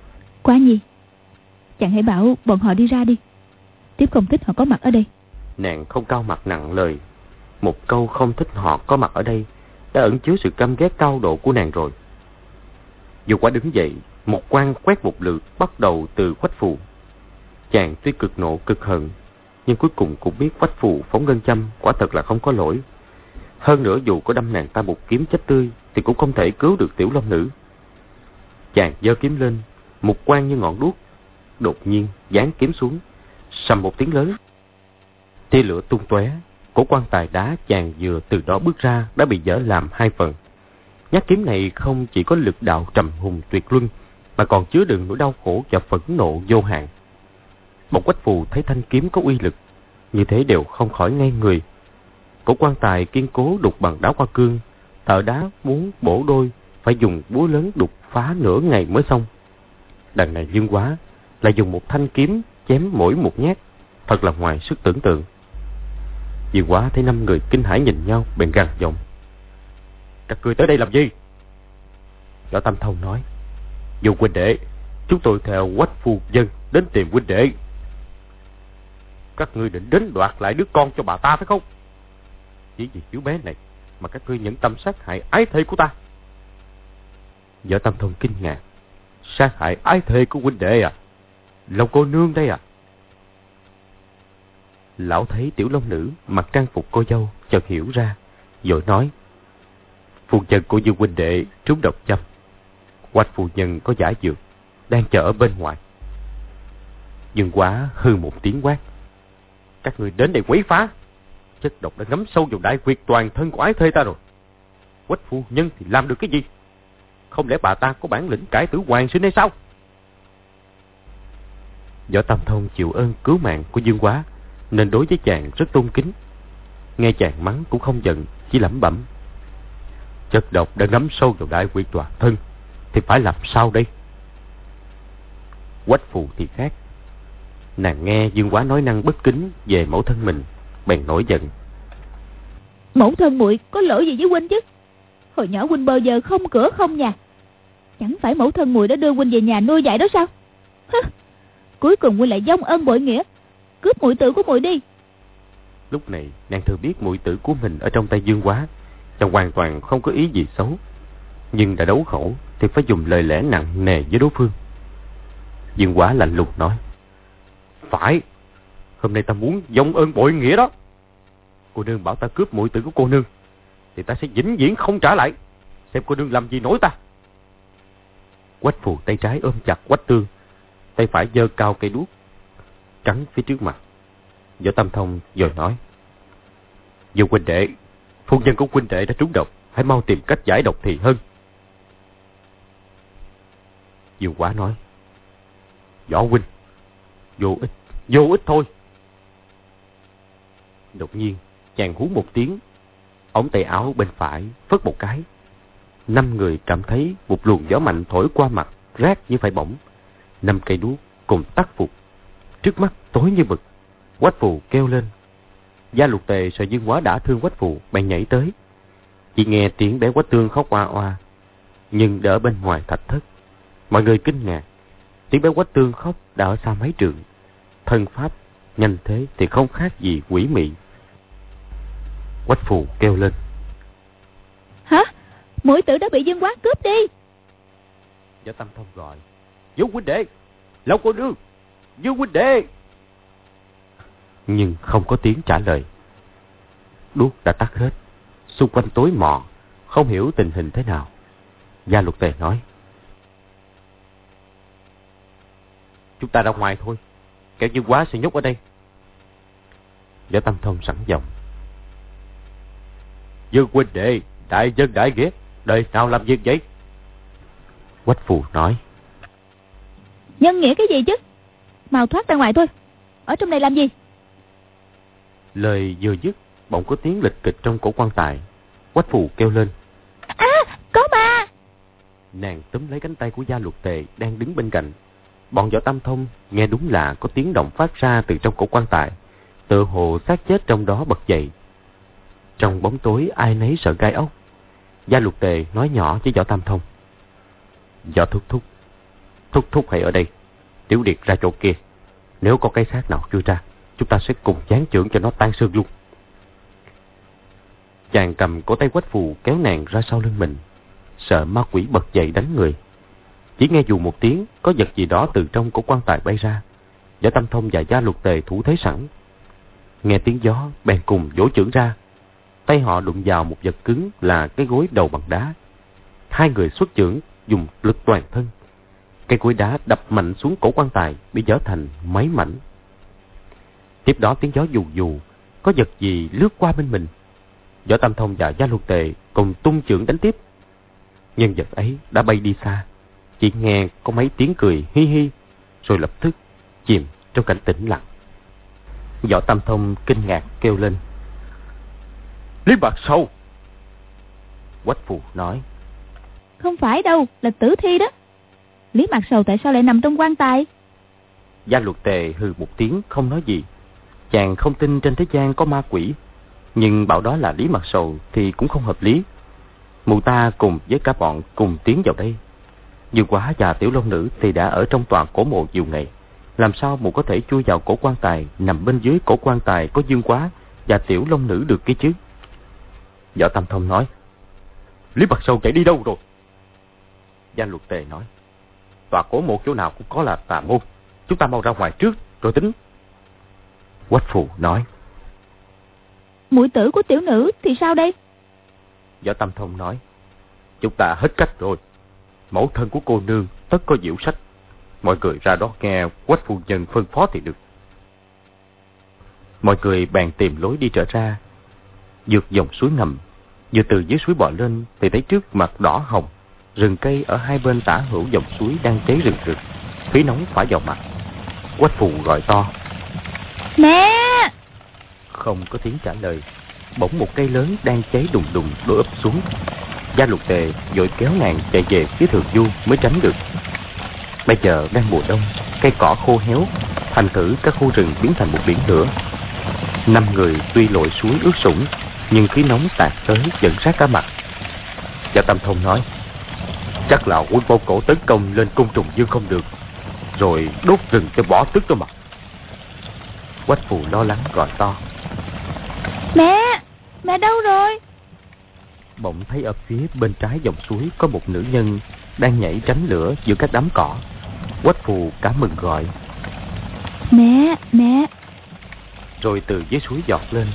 quá nhi. Chàng hãy bảo bọn họ đi ra đi. Tiếp không thích họ có mặt ở đây. Nàng không cao mặt nặng lời. Một câu không thích họ có mặt ở đây đã ẩn chứa sự căm ghét cao độ của nàng rồi. Dù quả đứng dậy một quan quét một lượt bắt đầu từ quách phù. Chàng tuy cực nộ cực hận nhưng cuối cùng cũng biết quách phù phóng ngân châm quả thật là không có lỗi. Hơn nữa dù có đâm nàng ta một kiếm chết tươi thì cũng không thể cứu được tiểu long nữ chàng giơ kiếm lên, một quan như ngọn đuốc, đột nhiên giáng kiếm xuống, sầm một tiếng lớn. Tia lửa tung tóe, cổ quan tài đá chàng vừa từ đó bước ra đã bị dở làm hai phần. Nhát kiếm này không chỉ có lực đạo trầm hùng tuyệt luân, mà còn chứa đựng nỗi đau khổ và phẫn nộ vô hạn. Một quách phù thấy thanh kiếm có uy lực, như thế đều không khỏi ngay người. Cổ quan tài kiên cố đục bằng đá hoa cương, tờ đá muốn bổ đôi, phải dùng búa lớn đục phá nửa ngày mới xong. Đằng này dương quá lại dùng một thanh kiếm chém mỗi một nhát. Thật là ngoài sức tưởng tượng. Dương quá thấy năm người kinh hãi nhìn nhau, bèn gằn giọng. Các ngươi tới đây làm gì? Võ tam thông nói. Dù huynh đệ, chúng tôi theo quách phu dân đến tìm huynh đệ. Các ngươi định đến đoạt lại đứa con cho bà ta phải không? Chỉ vì chú bé này mà các ngươi nhẫn tâm sát hại ái thê của ta. Võ Tâm Thông kinh ngạc. Sát hại ái thê của huynh đệ à? Lòng cô nương đây à? Lão thấy tiểu long nữ mặc trang phục cô dâu chợt hiểu ra, rồi nói. Phu nhân của Dương huynh đệ trúng độc châm. Quách phu nhân có giả dược, đang chờ ở bên ngoài. Dương quá hư một tiếng quát. Các người đến đây quấy phá. Chất độc đã ngấm sâu vào đại quyệt toàn thân của ái thê ta rồi. Quách phu nhân thì làm được cái gì? Không lẽ bà ta có bản lĩnh cải tử hoàng sinh hay sao? Võ Tâm Thông chịu ơn cứu mạng của Dương Quá, nên đối với chàng rất tôn kính. Nghe chàng mắng cũng không giận, chỉ lẩm bẩm. Chất độc đã ngấm sâu vào đại quyệt toàn thân, thì phải làm sao đây? Quách phù thì khác. Nàng nghe Dương Quá nói năng bất kính về mẫu thân mình, bèn nổi giận. Mẫu thân muội có lỗi gì với huynh chứ? Hồi nhỏ huynh bao giờ không cửa không nhà. Chẳng phải mẫu thân muội đã đưa huynh về nhà nuôi dạy đó sao? Hứ, cuối cùng huynh lại dông ơn bội nghĩa, cướp muội tử của muội đi. Lúc này nàng thừa biết muội tử của mình ở trong tay Dương Quá, chàng hoàn toàn không có ý gì xấu. Nhưng đã đấu khẩu thì phải dùng lời lẽ nặng nề với đối phương. Dương Quá lạnh lùng nói. Phải, hôm nay ta muốn dông ơn bội nghĩa đó. Cô nương bảo ta cướp muội tử của cô nương, thì ta sẽ vĩnh viễn không trả lại. Xem cô nương làm gì nổi ta. Quách phù tay trái ôm chặt quách tương, tay phải giơ cao cây đuốc, trắng phía trước mặt. Võ Tâm Thông rồi nói. Dù huynh đệ, phu nhân của huynh đệ đã trúng độc, hãy mau tìm cách giải độc thì hơn. dù quá nói. Võ huynh, vô ích, vô ích thôi. Đột nhiên, chàng hú một tiếng, ống tay áo bên phải phất một cái. Năm người cảm thấy một luồng gió mạnh thổi qua mặt, rát như phải bỏng. Năm cây đuốc cùng tắt phục. Trước mắt tối như mực, Quách phù kêu lên. Gia lục tề sợ dương quá đã thương quách phù, bèn nhảy tới. Chỉ nghe tiếng bé quách tương khóc oa oa. Nhưng đỡ bên ngoài thạch thất. Mọi người kinh ngạc. Tiếng bé quách tương khóc đã ở xa mấy trường. Thân pháp nhanh thế thì không khác gì quỷ mị. Quách phù kêu lên. Hả? Mũi tử đã bị dương quá cướp đi. Võ tam Thông gọi. Dương huynh đệ, Lâu cô nương, Dương huynh đệ. Nhưng không có tiếng trả lời. Đuốc đã tắt hết. Xung quanh tối mò, không hiểu tình hình thế nào. Gia luật tề nói. Chúng ta ra ngoài thôi. Kẻo Dương quá sẽ nhốt ở đây. Võ tam Thông sẵn giọng. Dương huynh đệ, đại dân đại nghĩa, đời nào làm việc vậy? Quách phù nói. Nhân nghĩa cái gì chứ? Mau thoát ra ngoài thôi. Ở trong này làm gì? Lời vừa dứt, bỗng có tiếng lịch kịch trong cổ quan tài. Quách phù kêu lên. À, có ma! Nàng túm lấy cánh tay của gia luật tề đang đứng bên cạnh. Bọn võ tam thông nghe đúng là có tiếng động phát ra từ trong cổ quan tài. Tự hồ xác chết trong đó bật dậy. Trong bóng tối ai nấy sợ gai ốc. Gia luật tề nói nhỏ với võ tam thông. Võ thúc thúc. Thúc thúc hãy ở đây. Tiểu điệt ra chỗ kia. Nếu có cái xác nào chưa ra, chúng ta sẽ cùng chán trưởng cho nó tan xương luôn. Chàng cầm cổ tay quách phù kéo nàng ra sau lưng mình. Sợ ma quỷ bật dậy đánh người. Chỉ nghe dù một tiếng, có vật gì đó từ trong cổ quan tài bay ra. Võ tam Thông và Gia Luật Tề thủ thế sẵn. Nghe tiếng gió, bèn cùng vỗ chưởng ra. Tay họ đụng vào một vật cứng là cái gối đầu bằng đá. Hai người xuất trưởng dùng lực toàn thân. Cây gối đá đập mạnh xuống cổ quan tài, bị dở thành mấy mảnh. Tiếp đó tiếng gió dù dù, có vật gì lướt qua bên mình. Võ Tam Thông và Gia Luật Tề cùng tung trưởng đánh tiếp. Nhân vật ấy đã bay đi xa. Chỉ nghe có mấy tiếng cười hi hi, rồi lập tức chìm trong cảnh tĩnh lặng. Võ Tam Thông kinh ngạc kêu lên. Lý Bạc Sâu! Quách Phù nói. Không phải đâu, là tử thi đó. Lý Mạc Sầu tại sao lại nằm trong quan tài? Gia luật tề hừ một tiếng không nói gì. Chàng không tin trên thế gian có ma quỷ. Nhưng bảo đó là Lý Mạc Sầu thì cũng không hợp lý. Mụ ta cùng với cả bọn cùng tiến vào đây. Dương quá và tiểu long nữ thì đã ở trong toàn cổ mộ nhiều ngày. Làm sao mụ có thể chui vào cổ quan tài nằm bên dưới cổ quan tài có dương quá và tiểu long nữ được kia chứ? Võ Tam Thông nói. Lý Bạc Sâu chạy đi đâu rồi? Gia luật tề nói. Tòa cổ một chỗ nào cũng có là tà môn. Chúng ta mau ra ngoài trước, rồi tính. Quách phù nói. Mũi tử của tiểu nữ thì sao đây? Võ Tam Thông nói. Chúng ta hết cách rồi. Mẫu thân của cô nương tất có diệu sách. Mọi người ra đó nghe quách phu nhân phân phó thì được. Mọi người bàn tìm lối đi trở ra. Dược dòng suối ngầm. Vừa từ dưới suối bò lên thì thấy trước mặt đỏ hồng. Rừng cây ở hai bên tả hữu dòng suối đang cháy rừng rực. Khí nóng phả vào mặt. Quách phù gọi to. Mẹ! Không có tiếng trả lời. Bỗng một cây lớn đang cháy đùng đùng đổ ập xuống. Gia lục tề vội kéo nàng chạy về phía thường du mới tránh được. Bây giờ đang mùa đông, cây cỏ khô héo, thành thử các khu rừng biến thành một biển lửa. Năm người tuy lội suối ướt sũng, nhưng khí nóng tạt tới dẫn sát cả mặt. Gia Tâm Thông nói, chắc là quân vô cổ tấn công lên cung trùng dương không được, rồi đốt rừng cho bỏ tức đó mà. Quách phù lo lắng gọi to. Mẹ, mẹ đâu rồi? Bỗng thấy ở phía bên trái dòng suối có một nữ nhân đang nhảy tránh lửa giữa các đám cỏ. Quách phù cả mừng gọi. Mẹ, mẹ. Rồi từ dưới suối giọt lên,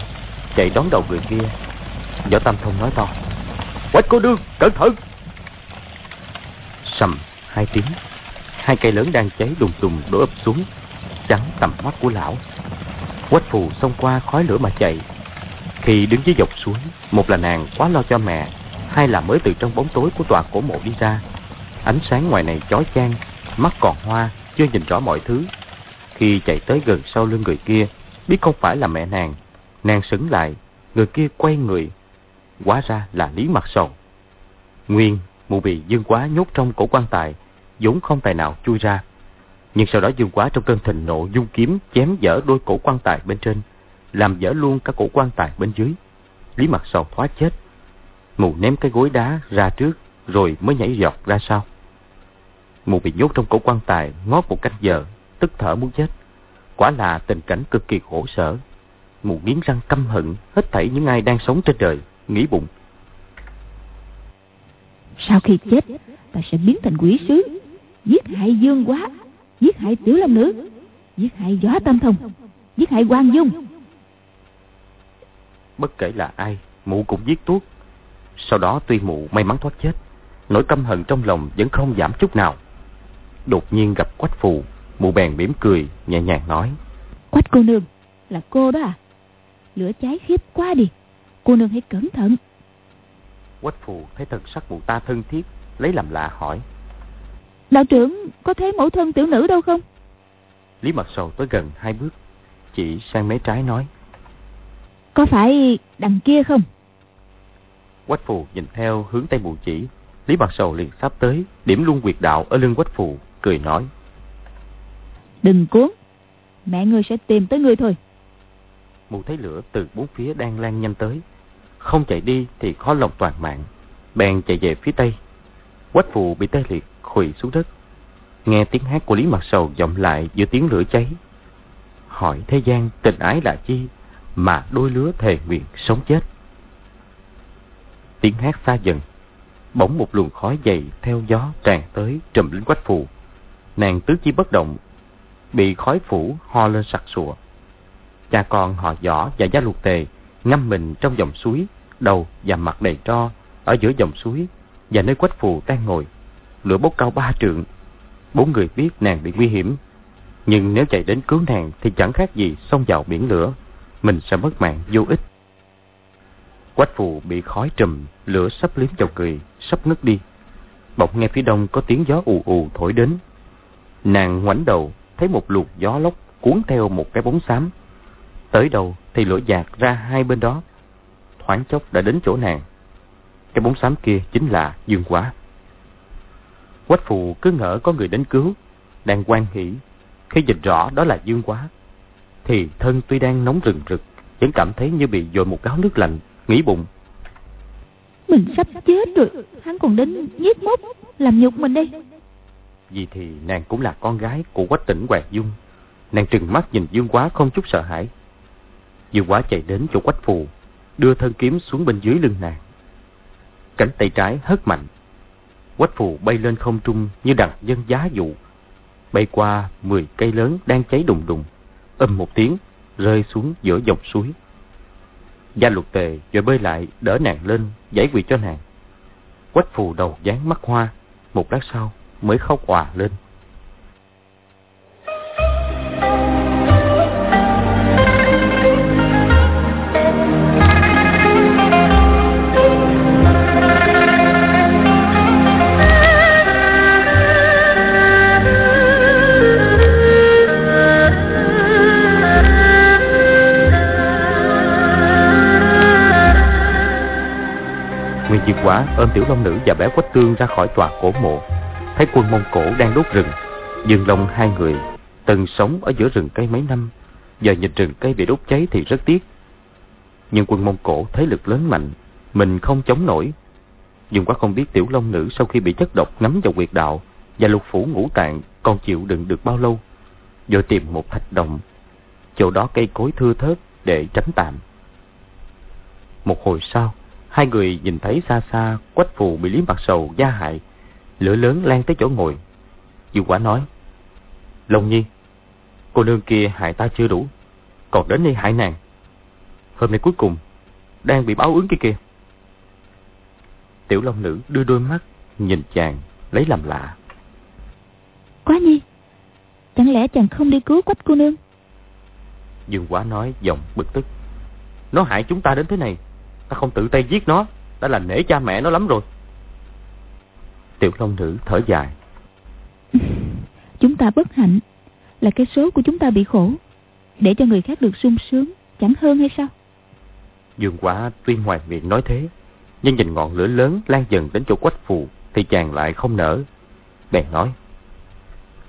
chạy đón đầu người kia. Võ Tam Thông nói to. Quách cô đương, cẩn thận. Sầm, hai tiếng. Hai cây lớn đang cháy đùng đùng đổ ập xuống, trắng tầm mắt của lão. Quách phù xông qua khói lửa mà chạy. Khi đứng dưới dọc suối, một là nàng quá lo cho mẹ, hai là mới từ trong bóng tối của tòa cổ mộ đi ra. Ánh sáng ngoài này chói chang, mắt còn hoa, chưa nhìn rõ mọi thứ. Khi chạy tới gần sau lưng người kia, biết không phải là mẹ nàng, nàng sững lại, người kia quay người, hóa ra là Lý Mặt Sầu. Nguyên, mụ bị Dương Quá nhốt trong cổ quan tài, vốn không tài nào chui ra. Nhưng sau đó Dương Quá trong cơn thịnh nộ dung kiếm chém dở đôi cổ quan tài bên trên, làm dở luôn cả cổ quan tài bên dưới. Lý Mặt Sầu thoát chết. Mụ ném cái gối đá ra trước, rồi mới nhảy giọt ra sau. Mụ bị nhốt trong cổ quan tài ngót một cách giờ, tức thở muốn chết. Quả là tình cảnh cực kỳ khổ sở. Mụ nghiến răng căm hận hết thảy những ai đang sống trên đời, nghĩ bụng. Sau khi chết, ta sẽ biến thành quỷ sứ, giết hại dương quá, giết hại tiểu long nữ, giết hại gió tam thông, giết hại quan dung. Bất kể là ai, mụ cũng giết tuốt. Sau đó tuy mụ may mắn thoát chết, nỗi căm hận trong lòng vẫn không giảm chút nào. Đột nhiên gặp Quách Phù, mụ bèn mỉm cười, nhẹ nhàng nói. Quách cô nương, là cô đó à? Lửa cháy khiếp quá đi, cô nương hãy cẩn thận. Quách Phù thấy thần sắc mụ ta thân thiết, lấy làm lạ hỏi. Đạo trưởng có thấy mẫu thân tiểu nữ đâu không? Lý Mặt Sầu tới gần hai bước, chỉ sang mé trái nói. Có phải đằng kia không? Quách Phù nhìn theo hướng tay mụ chỉ, Lý Mặt Sầu liền sắp tới, điểm luôn quyệt đạo ở lưng Quách Phù, cười nói. Đừng cuốn, mẹ ngươi sẽ tìm tới ngươi thôi. Mụ thấy lửa từ bốn phía đang lan nhanh tới, không chạy đi thì khó lòng toàn mạng, bèn chạy về phía tây. Quách Phù bị tê liệt, khuỵu xuống đất. Nghe tiếng hát của Lý Mặt Sầu vọng lại giữa tiếng lửa cháy. Hỏi thế gian tình ái là chi mà đôi lứa thề nguyện sống chết. Tiếng hát xa dần, bỗng một luồng khói dày theo gió tràn tới trùm lên quách phù. Nàng tứ chi bất động, bị khói phủ ho lên sặc sụa. Cha con họ võ và gia lục tề ngâm mình trong dòng suối, đầu và mặt đầy tro ở giữa dòng suối và nơi quách phù đang ngồi. Lửa bốc cao ba trượng. Bốn người biết nàng bị nguy hiểm, nhưng nếu chạy đến cứu nàng thì chẳng khác gì xông vào biển lửa, mình sẽ mất mạng vô ích. Quách phù bị khói trùm, lửa sắp liếm vào người, sắp ngất đi. Bỗng nghe phía đông có tiếng gió ù ù thổi đến. Nàng ngoảnh đầu, thấy một luồng gió lốc cuốn theo một cái bóng xám. Tới đầu thì lửa dạt ra hai bên đó. Thoáng chốc đã đến chỗ nàng. Cái bóng xám kia chính là Dương Quá. Quách phù cứ ngỡ có người đến cứu, đang quan hỷ. Khi nhìn rõ đó là Dương Quá, thì thân tuy đang nóng rừng rực, vẫn cảm thấy như bị dội một gáo nước lạnh, nghĩ bụng. Mình sắp chết rồi, hắn còn đến giết mốc, làm nhục mình đây. Vì thì nàng cũng là con gái của quách tỉnh Hoàng Dung. Nàng trừng mắt nhìn Dương Quá không chút sợ hãi. Dương Quá chạy đến chỗ quách phù, đưa thân kiếm xuống bên dưới lưng nàng. Cánh tay trái hất mạnh. Quách phù bay lên không trung như đằng dân giá dụ. Bay qua 10 cây lớn đang cháy đùng đùng. Âm một tiếng, rơi xuống giữa dòng suối. Gia luật tề rồi bơi lại đỡ nàng lên giải quỳ cho nàng. Quách phù đầu dán mắt hoa, một lát sau mới khóc òa lên. Diệt quả, ôm tiểu long nữ và bé quách tương ra khỏi tòa cổ mộ. Thấy quân Mông Cổ đang đốt rừng, Dương Long hai người Từng sống ở giữa rừng cây mấy năm. Giờ nhìn rừng cây bị đốt cháy thì rất tiếc. Nhưng quân Mông Cổ thế lực lớn mạnh, Mình không chống nổi. Dương quá không biết tiểu long nữ sau khi bị chất độc ngấm vào quyệt đạo Và lục phủ ngũ tạng còn chịu đựng được bao lâu Rồi tìm một thạch đồng, Chỗ đó cây cối thưa thớt để tránh tạm. Một hồi sau Hai người nhìn thấy xa xa quách phù bị Lý Mặt Sầu gia hại. Lửa lớn lan tới chỗ ngồi. Dương quả nói. Long Nhi, cô nương kia hại ta chưa đủ. Còn đến đây hại nàng. Hôm nay cuối cùng, đang bị báo ứng kia kìa. Tiểu Long Nữ đưa đôi mắt, nhìn chàng, lấy làm lạ. Quá Nhi, chẳng lẽ chàng không đi cứu quách cô nương? Dương quả nói giọng bực tức. Nó hại chúng ta đến thế này Ta không tự tay giết nó. Đã là nể cha mẹ nó lắm rồi. Tiểu Long Nữ thở dài. Chúng ta bất hạnh. Là cái số của chúng ta bị khổ. Để cho người khác được sung sướng Chẳng hơn hay sao? Dương quả tuy ngoài miệng nói thế Nhưng nhìn ngọn lửa lớn lan dần đến chỗ quách phù Thì chàng lại không nở. Bèn nói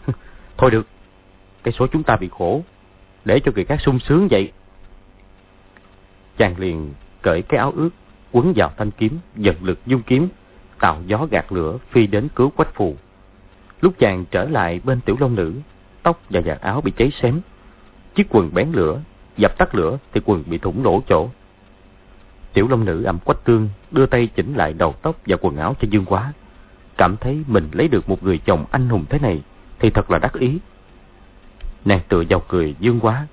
Thôi được Cái số chúng ta bị khổ Để cho người khác sung sướng vậy. Chàng liền cởi cái áo ướt, quấn vào thanh kiếm, dần lực dung kiếm, tạo gió gạt lửa phi đến cứu quách phù. Lúc chàng trở lại bên tiểu long nữ, tóc và vạt áo bị cháy xém. Chiếc quần bén lửa, dập tắt lửa thì quần bị thủng lỗ chỗ. Tiểu long nữ ẩm quách tương, đưa tay chỉnh lại đầu tóc và quần áo cho Dương Quá. Cảm thấy mình lấy được một người chồng anh hùng thế này thì thật là đắc ý. Nàng tựa vào cười Dương Quá.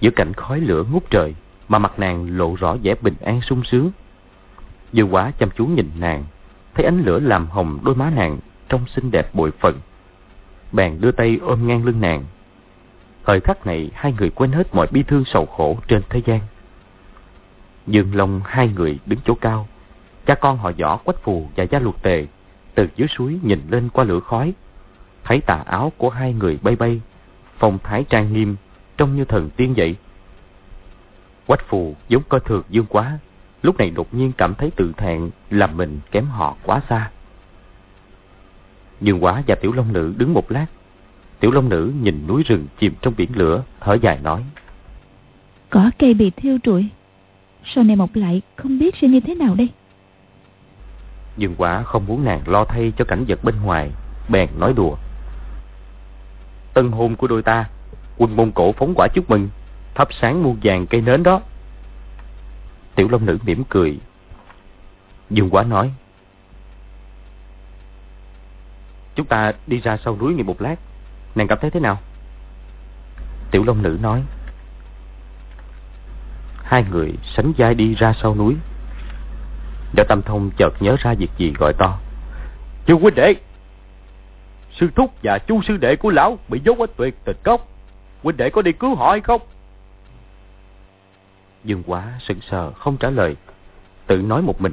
Giữa cảnh khói lửa ngút trời, mà mặt nàng lộ rõ vẻ bình an sung sướng. Dương quá chăm chú nhìn nàng, thấy ánh lửa làm hồng đôi má nàng trông xinh đẹp bội phận. Bèn đưa tay ôm ngang lưng nàng. Thời khắc này hai người quên hết mọi bi thương sầu khổ trên thế gian. Dương Long hai người đứng chỗ cao, cha con họ võ quách phù và gia luật tề từ dưới suối nhìn lên qua lửa khói, thấy tà áo của hai người bay bay, phong thái trang nghiêm, trông như thần tiên vậy. Quách phù giống coi thường dương quá, lúc này đột nhiên cảm thấy tự thẹn làm mình kém họ quá xa. Dương quá và tiểu long nữ đứng một lát. Tiểu long nữ nhìn núi rừng chìm trong biển lửa, thở dài nói. Cỏ cây bị thiêu trụi, sau này mọc lại không biết sẽ như thế nào đây. Dương quá không muốn nàng lo thay cho cảnh vật bên ngoài, bèn nói đùa. Tân hôn của đôi ta, quân mông cổ phóng quả chúc mừng, thắp sáng muôn vàng cây nến đó. Tiểu Long Nữ mỉm cười. Dương Quá nói. Chúng ta đi ra sau núi nghỉ một lát. Nàng cảm thấy thế nào? Tiểu Long Nữ nói. Hai người sánh vai đi ra sau núi. Đỡ Tâm Thông chợt nhớ ra việc gì gọi to. Chú huynh đệ! Sư Thúc và chú sư đệ của lão bị dốt ở tuyệt tịch cốc. Huynh đệ có đi cứu họ hay không? Dương quá sững sờ, không trả lời, Tự nói một mình.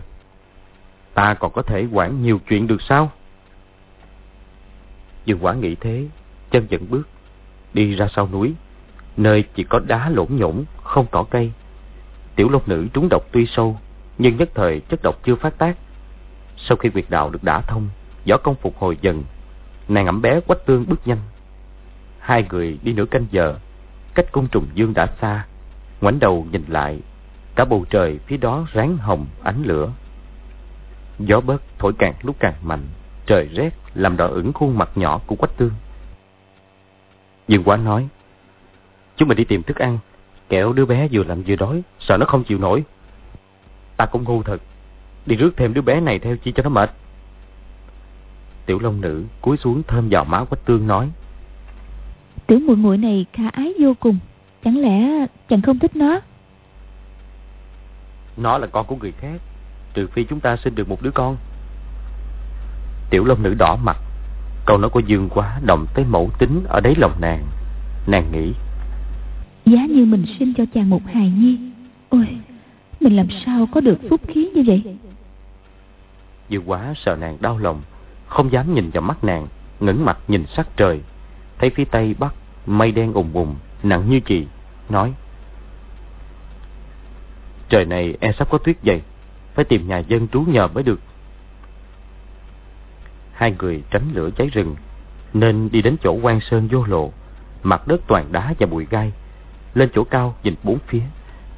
Ta còn có thể quản nhiều chuyện được sao? Dương quá nghĩ thế, Chân dẫn bước, Đi ra sau núi, Nơi chỉ có đá lỗn nhổn, Không cỏ cây. Tiểu lộc nữ trúng độc tuy sâu, Nhưng nhất thời chất độc chưa phát tác. Sau khi quyệt đạo được đả thông, Võ công phục hồi dần, Nàng ẩm bé quách tương bước nhanh. Hai người đi nửa canh giờ, Cách cung trùng dương đã xa ngoảnh đầu nhìn lại, cả bầu trời phía đó ráng hồng ánh lửa gió bớt thổi càng lúc càng mạnh, trời rét làm đỏ ửng khuôn mặt nhỏ của quách tương dương quá nói, chúng mình đi tìm thức ăn, kẻo đứa bé vừa lạnh vừa đói, sợ nó không chịu nổi Ta cũng ngu thật. Đi rước thêm đứa bé này theo chi cho nó mệt. Tiểu Long Nữ cúi xuống thơm vào má Quách Tương nói. Tiểu muội muội này khả ái vô cùng. Chẳng lẽ chàng không thích nó? Nó là con của người khác. Trừ phi chúng ta sinh được một đứa con. Tiểu Long Nữ đỏ mặt. Câu nói của Dương quá động tới mẫu tính ở đáy lòng nàng. Nàng nghĩ. Giá như mình sinh cho chàng một hài nhi. Ôi, mình làm sao có được phúc khí như vậy? Dương quá sợ nàng đau lòng không dám nhìn vào mắt nàng ngẩng mặt nhìn sắc trời thấy phía tây bắc mây đen ùng ùng nặng như chị, nói. Trời này e sắp có tuyết dày phải tìm nhà dân trú nhờ mới được. Hai người tránh lửa cháy rừng, nên đi đến chỗ quan sơn vô lộ, mặt đất toàn đá và bụi gai. Lên chỗ cao nhìn bốn phía,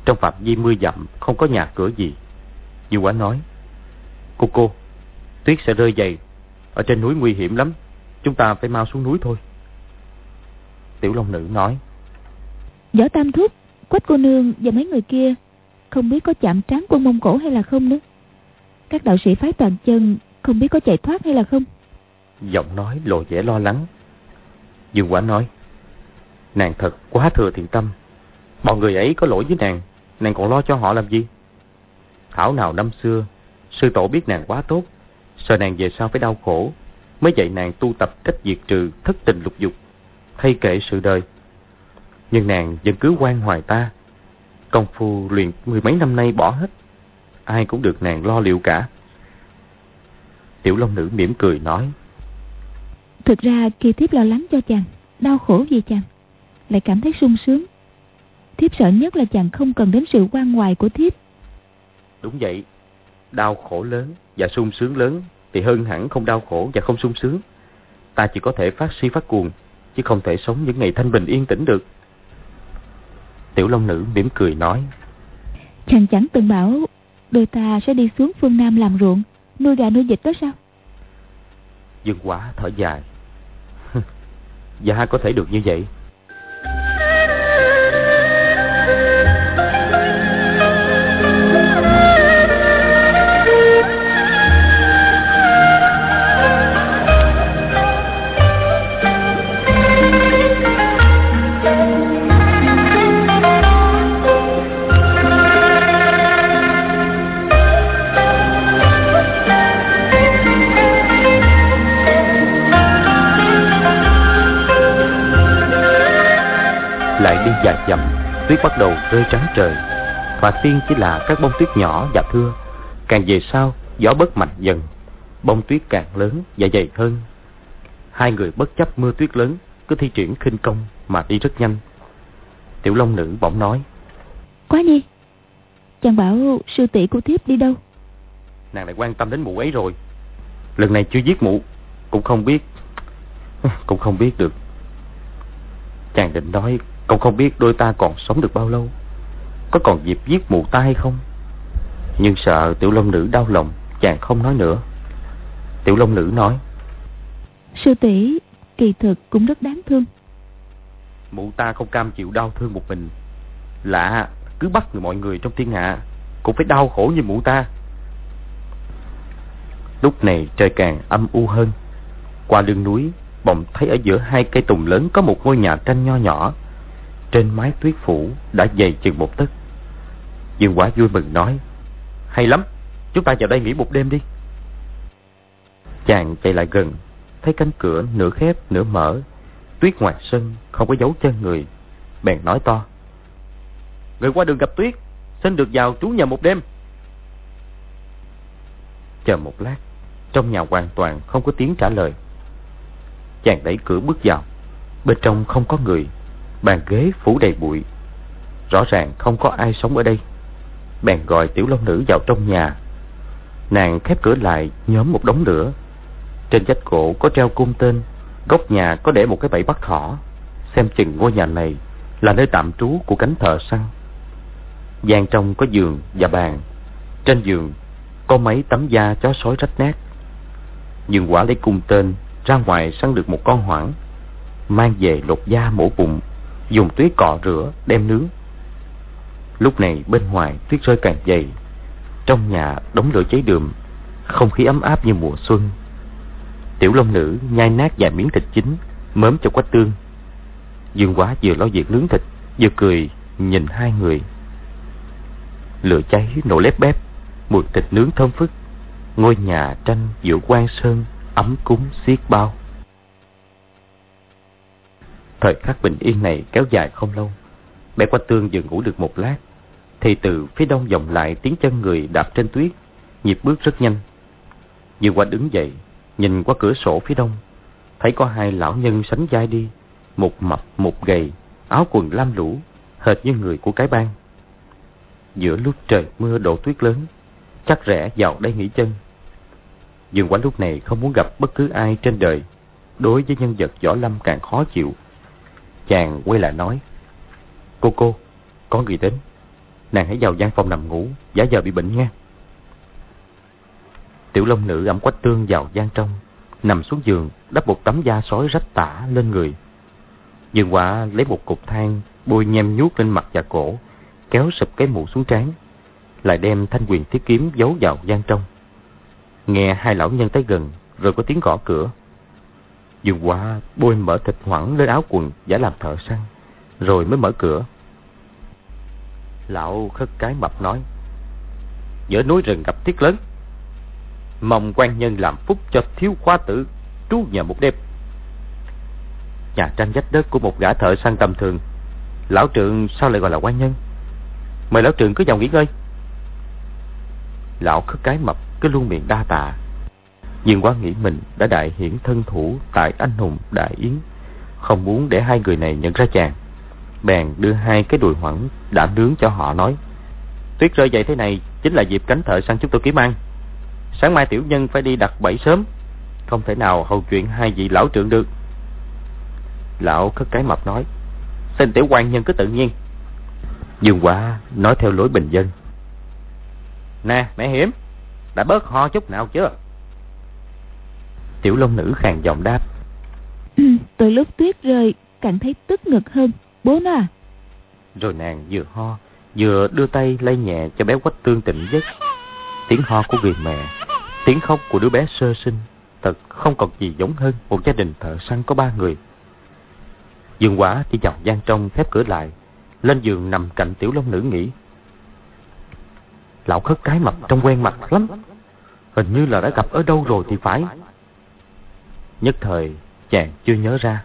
trong phạm vi mưa dặm không có nhà cửa gì. Dư quả nói, cô cô, tuyết sẽ rơi dày, ở trên núi nguy hiểm lắm, Chúng ta phải mau xuống núi thôi. Tiểu Long Nữ nói Võ Tam Thúc, Quách cô nương và mấy người kia Không biết có chạm trán quân Mông Cổ hay là không nữa. Các đạo sĩ phái toàn chân Không biết có chạy thoát hay là không. Giọng nói lộ vẻ lo lắng. Dương Quả nói, Nàng thật quá thừa thiện tâm. Bọn người ấy có lỗi với nàng Nàng còn lo cho họ làm gì? Thảo nào năm xưa, Sư tổ biết nàng quá tốt, Sợ nàng về sau phải đau khổ, Mới dạy nàng tu tập cách diệt trừ thất tình lục dục, Thay kệ sự đời. Nhưng nàng vẫn cứ quan hoài ta. Công phu luyện mười mấy năm nay bỏ hết. Ai cũng được nàng lo liệu cả. Tiểu Long Nữ mỉm cười nói Thực ra kỳ thiếp lo lắng cho chàng Đau khổ vì chàng Lại cảm thấy sung sướng. Thiếp sợ nhất là chàng không cần đến sự quan hoài của thiếp. Đúng vậy Đau khổ lớn và sung sướng lớn thì hơn hẳn không đau khổ và không sung sướng. Ta chỉ có thể phát si phát cuồng, chứ không thể sống những ngày thanh bình yên tĩnh được. Tiểu Long Nữ mỉm cười nói. Chàng chẳng từng bảo đôi ta sẽ đi xuống phương Nam làm ruộng, nuôi gà nuôi vịt đó sao? Dương quá thở dài. Dạ có thể được như vậy. Dài dặm tuyết bắt đầu rơi trắng trời. Và tiên chỉ là các bông tuyết nhỏ và thưa càng về sau gió bớt mạnh dần bông tuyết càng lớn và dày hơn. Hai người bất chấp mưa tuyết lớn cứ thi triển khinh công mà đi rất nhanh. Tiểu long nữ bỗng nói quá nhi chàng bảo sư tỷ của thiếp đi đâu? Nàng lại quan tâm đến mụ ấy rồi. Lần này chưa giết mụ cũng không biết cũng không biết được. Chàng định nói Cậu không biết đôi ta còn sống được bao lâu. Có còn dịp giết mụ ta hay không? Nhưng sợ tiểu long nữ đau lòng Chàng không nói nữa. Tiểu long nữ nói Sư tỷ kỳ thực cũng rất đáng thương. Mụ ta không cam chịu đau thương một mình. Lạ cứ bắt người mọi người trong thiên hạ Cũng phải đau khổ như mụ ta. Lúc này trời càng âm u hơn. Qua lưng núi Bỗng thấy ở giữa hai cây tùng lớn Có một ngôi nhà tranh nho nhỏ trên mái tuyết phủ đã dày chừng một tấc. Dương quả vui mừng nói, hay lắm, chúng ta vào đây nghỉ một đêm đi. Chàng chạy lại gần, thấy cánh cửa nửa khép nửa mở, tuyết ngoài sân không có dấu chân người, bèn nói to, người qua đường gặp tuyết, xin được vào trú nhà một đêm. Chờ một lát, trong nhà hoàn toàn không có tiếng trả lời. Chàng đẩy cửa bước vào, bên trong không có người bàn ghế phủ đầy bụi. Rõ ràng không có ai sống ở đây. Bèn gọi tiểu long nữ vào trong nhà. Nàng khép cửa lại nhóm một đống lửa. Trên vách gỗ có treo cung tên, góc nhà có để một cái bẫy bắt thỏ xem chừng ngôi nhà này là nơi tạm trú của cánh thợ săn. Gian trong có giường và bàn. Trên giường có mấy tấm da chó sói rách nát. Dương quả lấy cung tên ra ngoài săn được một con hoảng, mang về lột da mổ bụng dùng tuyết cọ rửa, đem nướng. Lúc này bên ngoài tuyết rơi càng dày, Trong nhà đống lửa cháy đường Không khí ấm áp như mùa xuân. Tiểu long nữ nhai nát vài miếng thịt chín, Mớm cho quách tương. Dương quá vừa lo việc nướng thịt, Vừa cười, nhìn hai người. Lửa cháy nổ lép bép, Mùi thịt nướng thơm phức. Ngôi nhà tranh giữa quan sơn, Ấm cúng xiết bao. Thời khắc bình yên này kéo dài không lâu Bé qua tương vừa ngủ được một lát, Thì từ phía đông vọng lại tiếng chân người đạp trên tuyết, Nhịp bước rất nhanh. Dương qua đứng dậy, Nhìn qua cửa sổ phía đông, Thấy có hai lão nhân sánh vai đi, Một mập, một gầy, Áo quần lam lũ, Hệt như người của cái bang. Giữa lúc trời mưa đổ tuyết lớn, Chắc rẽ vào đây nghỉ chân. Dương Quán lúc này không muốn gặp bất cứ ai trên đời, Đối với nhân vật võ lâm càng khó chịu. Chàng quay lại nói Cô cô, có người đến. Nàng hãy vào gian phòng nằm ngủ Giả giờ bị bệnh nha. Tiểu Long Nữ ẩm quách tương vào gian trong Nằm xuống giường Đắp một tấm da sói rách tả lên người. Dương quả lấy một cục than Bôi nhem nhuốc lên mặt và cổ Kéo sụp cái mũ xuống trán Lại đem thanh quyền thiết kiếm giấu vào gian trong. Nghe hai lão nhân tới gần Rồi có tiếng gõ cửa. Dương qua bôi mở thịt hoảng lên áo quần Giả làm thợ săn, Rồi mới mở cửa. Lão khất cái mập nói Giữa núi rừng gặp tiết lớn, Mong quan nhân làm phúc cho thiếu khoa tử Trú nhà một đêm. Nhà tranh dách đất của một gã thợ săn tầm thường, Lão trượng sao lại gọi là quan nhân? Mời lão trượng cứ vào nghỉ ngơi. Lão khất cái mập cứ luôn miệng đa tạ. Dương quá nghĩ mình đã đại hiển thân thủ Tại anh hùng đại yến. Không muốn để hai người này nhận ra chàng. Bèn đưa hai cái đùi hoẳng Đã nướng cho họ nói, Tuyết rơi dậy thế này Chính là dịp cánh thợ săn chúng tôi kiếm ăn. Sáng mai tiểu nhân phải đi đặt bẫy sớm, Không thể nào hầu chuyện hai vị lão trưởng được. Lão cất cái mập nói, Xin tiểu quan nhân cứ tự nhiên. Dương Quá nói theo lối bình dân, Nè, mẹ hiểm, Đã bớt ho chút nào chưa? Tiểu long nữ khàn giọng đáp. Ừ, Từ lúc tuyết rơi Càng thấy tức ngực hơn. Bố nó à? Rồi nàng vừa ho Vừa đưa tay lay nhẹ cho bé quách tương tỉnh giấc. Tiếng ho của người mẹ Tiếng khóc của đứa bé sơ sinh Thật không còn gì giống hơn Một gia đình thợ săn có ba người. Dương quả chỉ vào gian trong khép cửa lại Lên giường nằm cạnh tiểu long nữ nghỉ Lão khất cái mập trông quen mặt lắm. Hình như là đã gặp ở đâu rồi thì phải Nhất thời chàng chưa nhớ ra.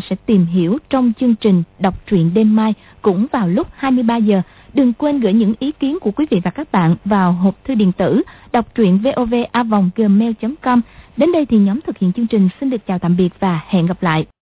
Ta sẽ tìm hiểu trong chương trình đọc truyện đêm mai cũng vào lúc 23 giờ. Đừng quên gửi những ý kiến của quý vị và các bạn vào hộp thư điện tử đọc truyện vovavonggmail.com. Đến đây thì nhóm thực hiện chương trình xin được chào tạm biệt và hẹn gặp lại.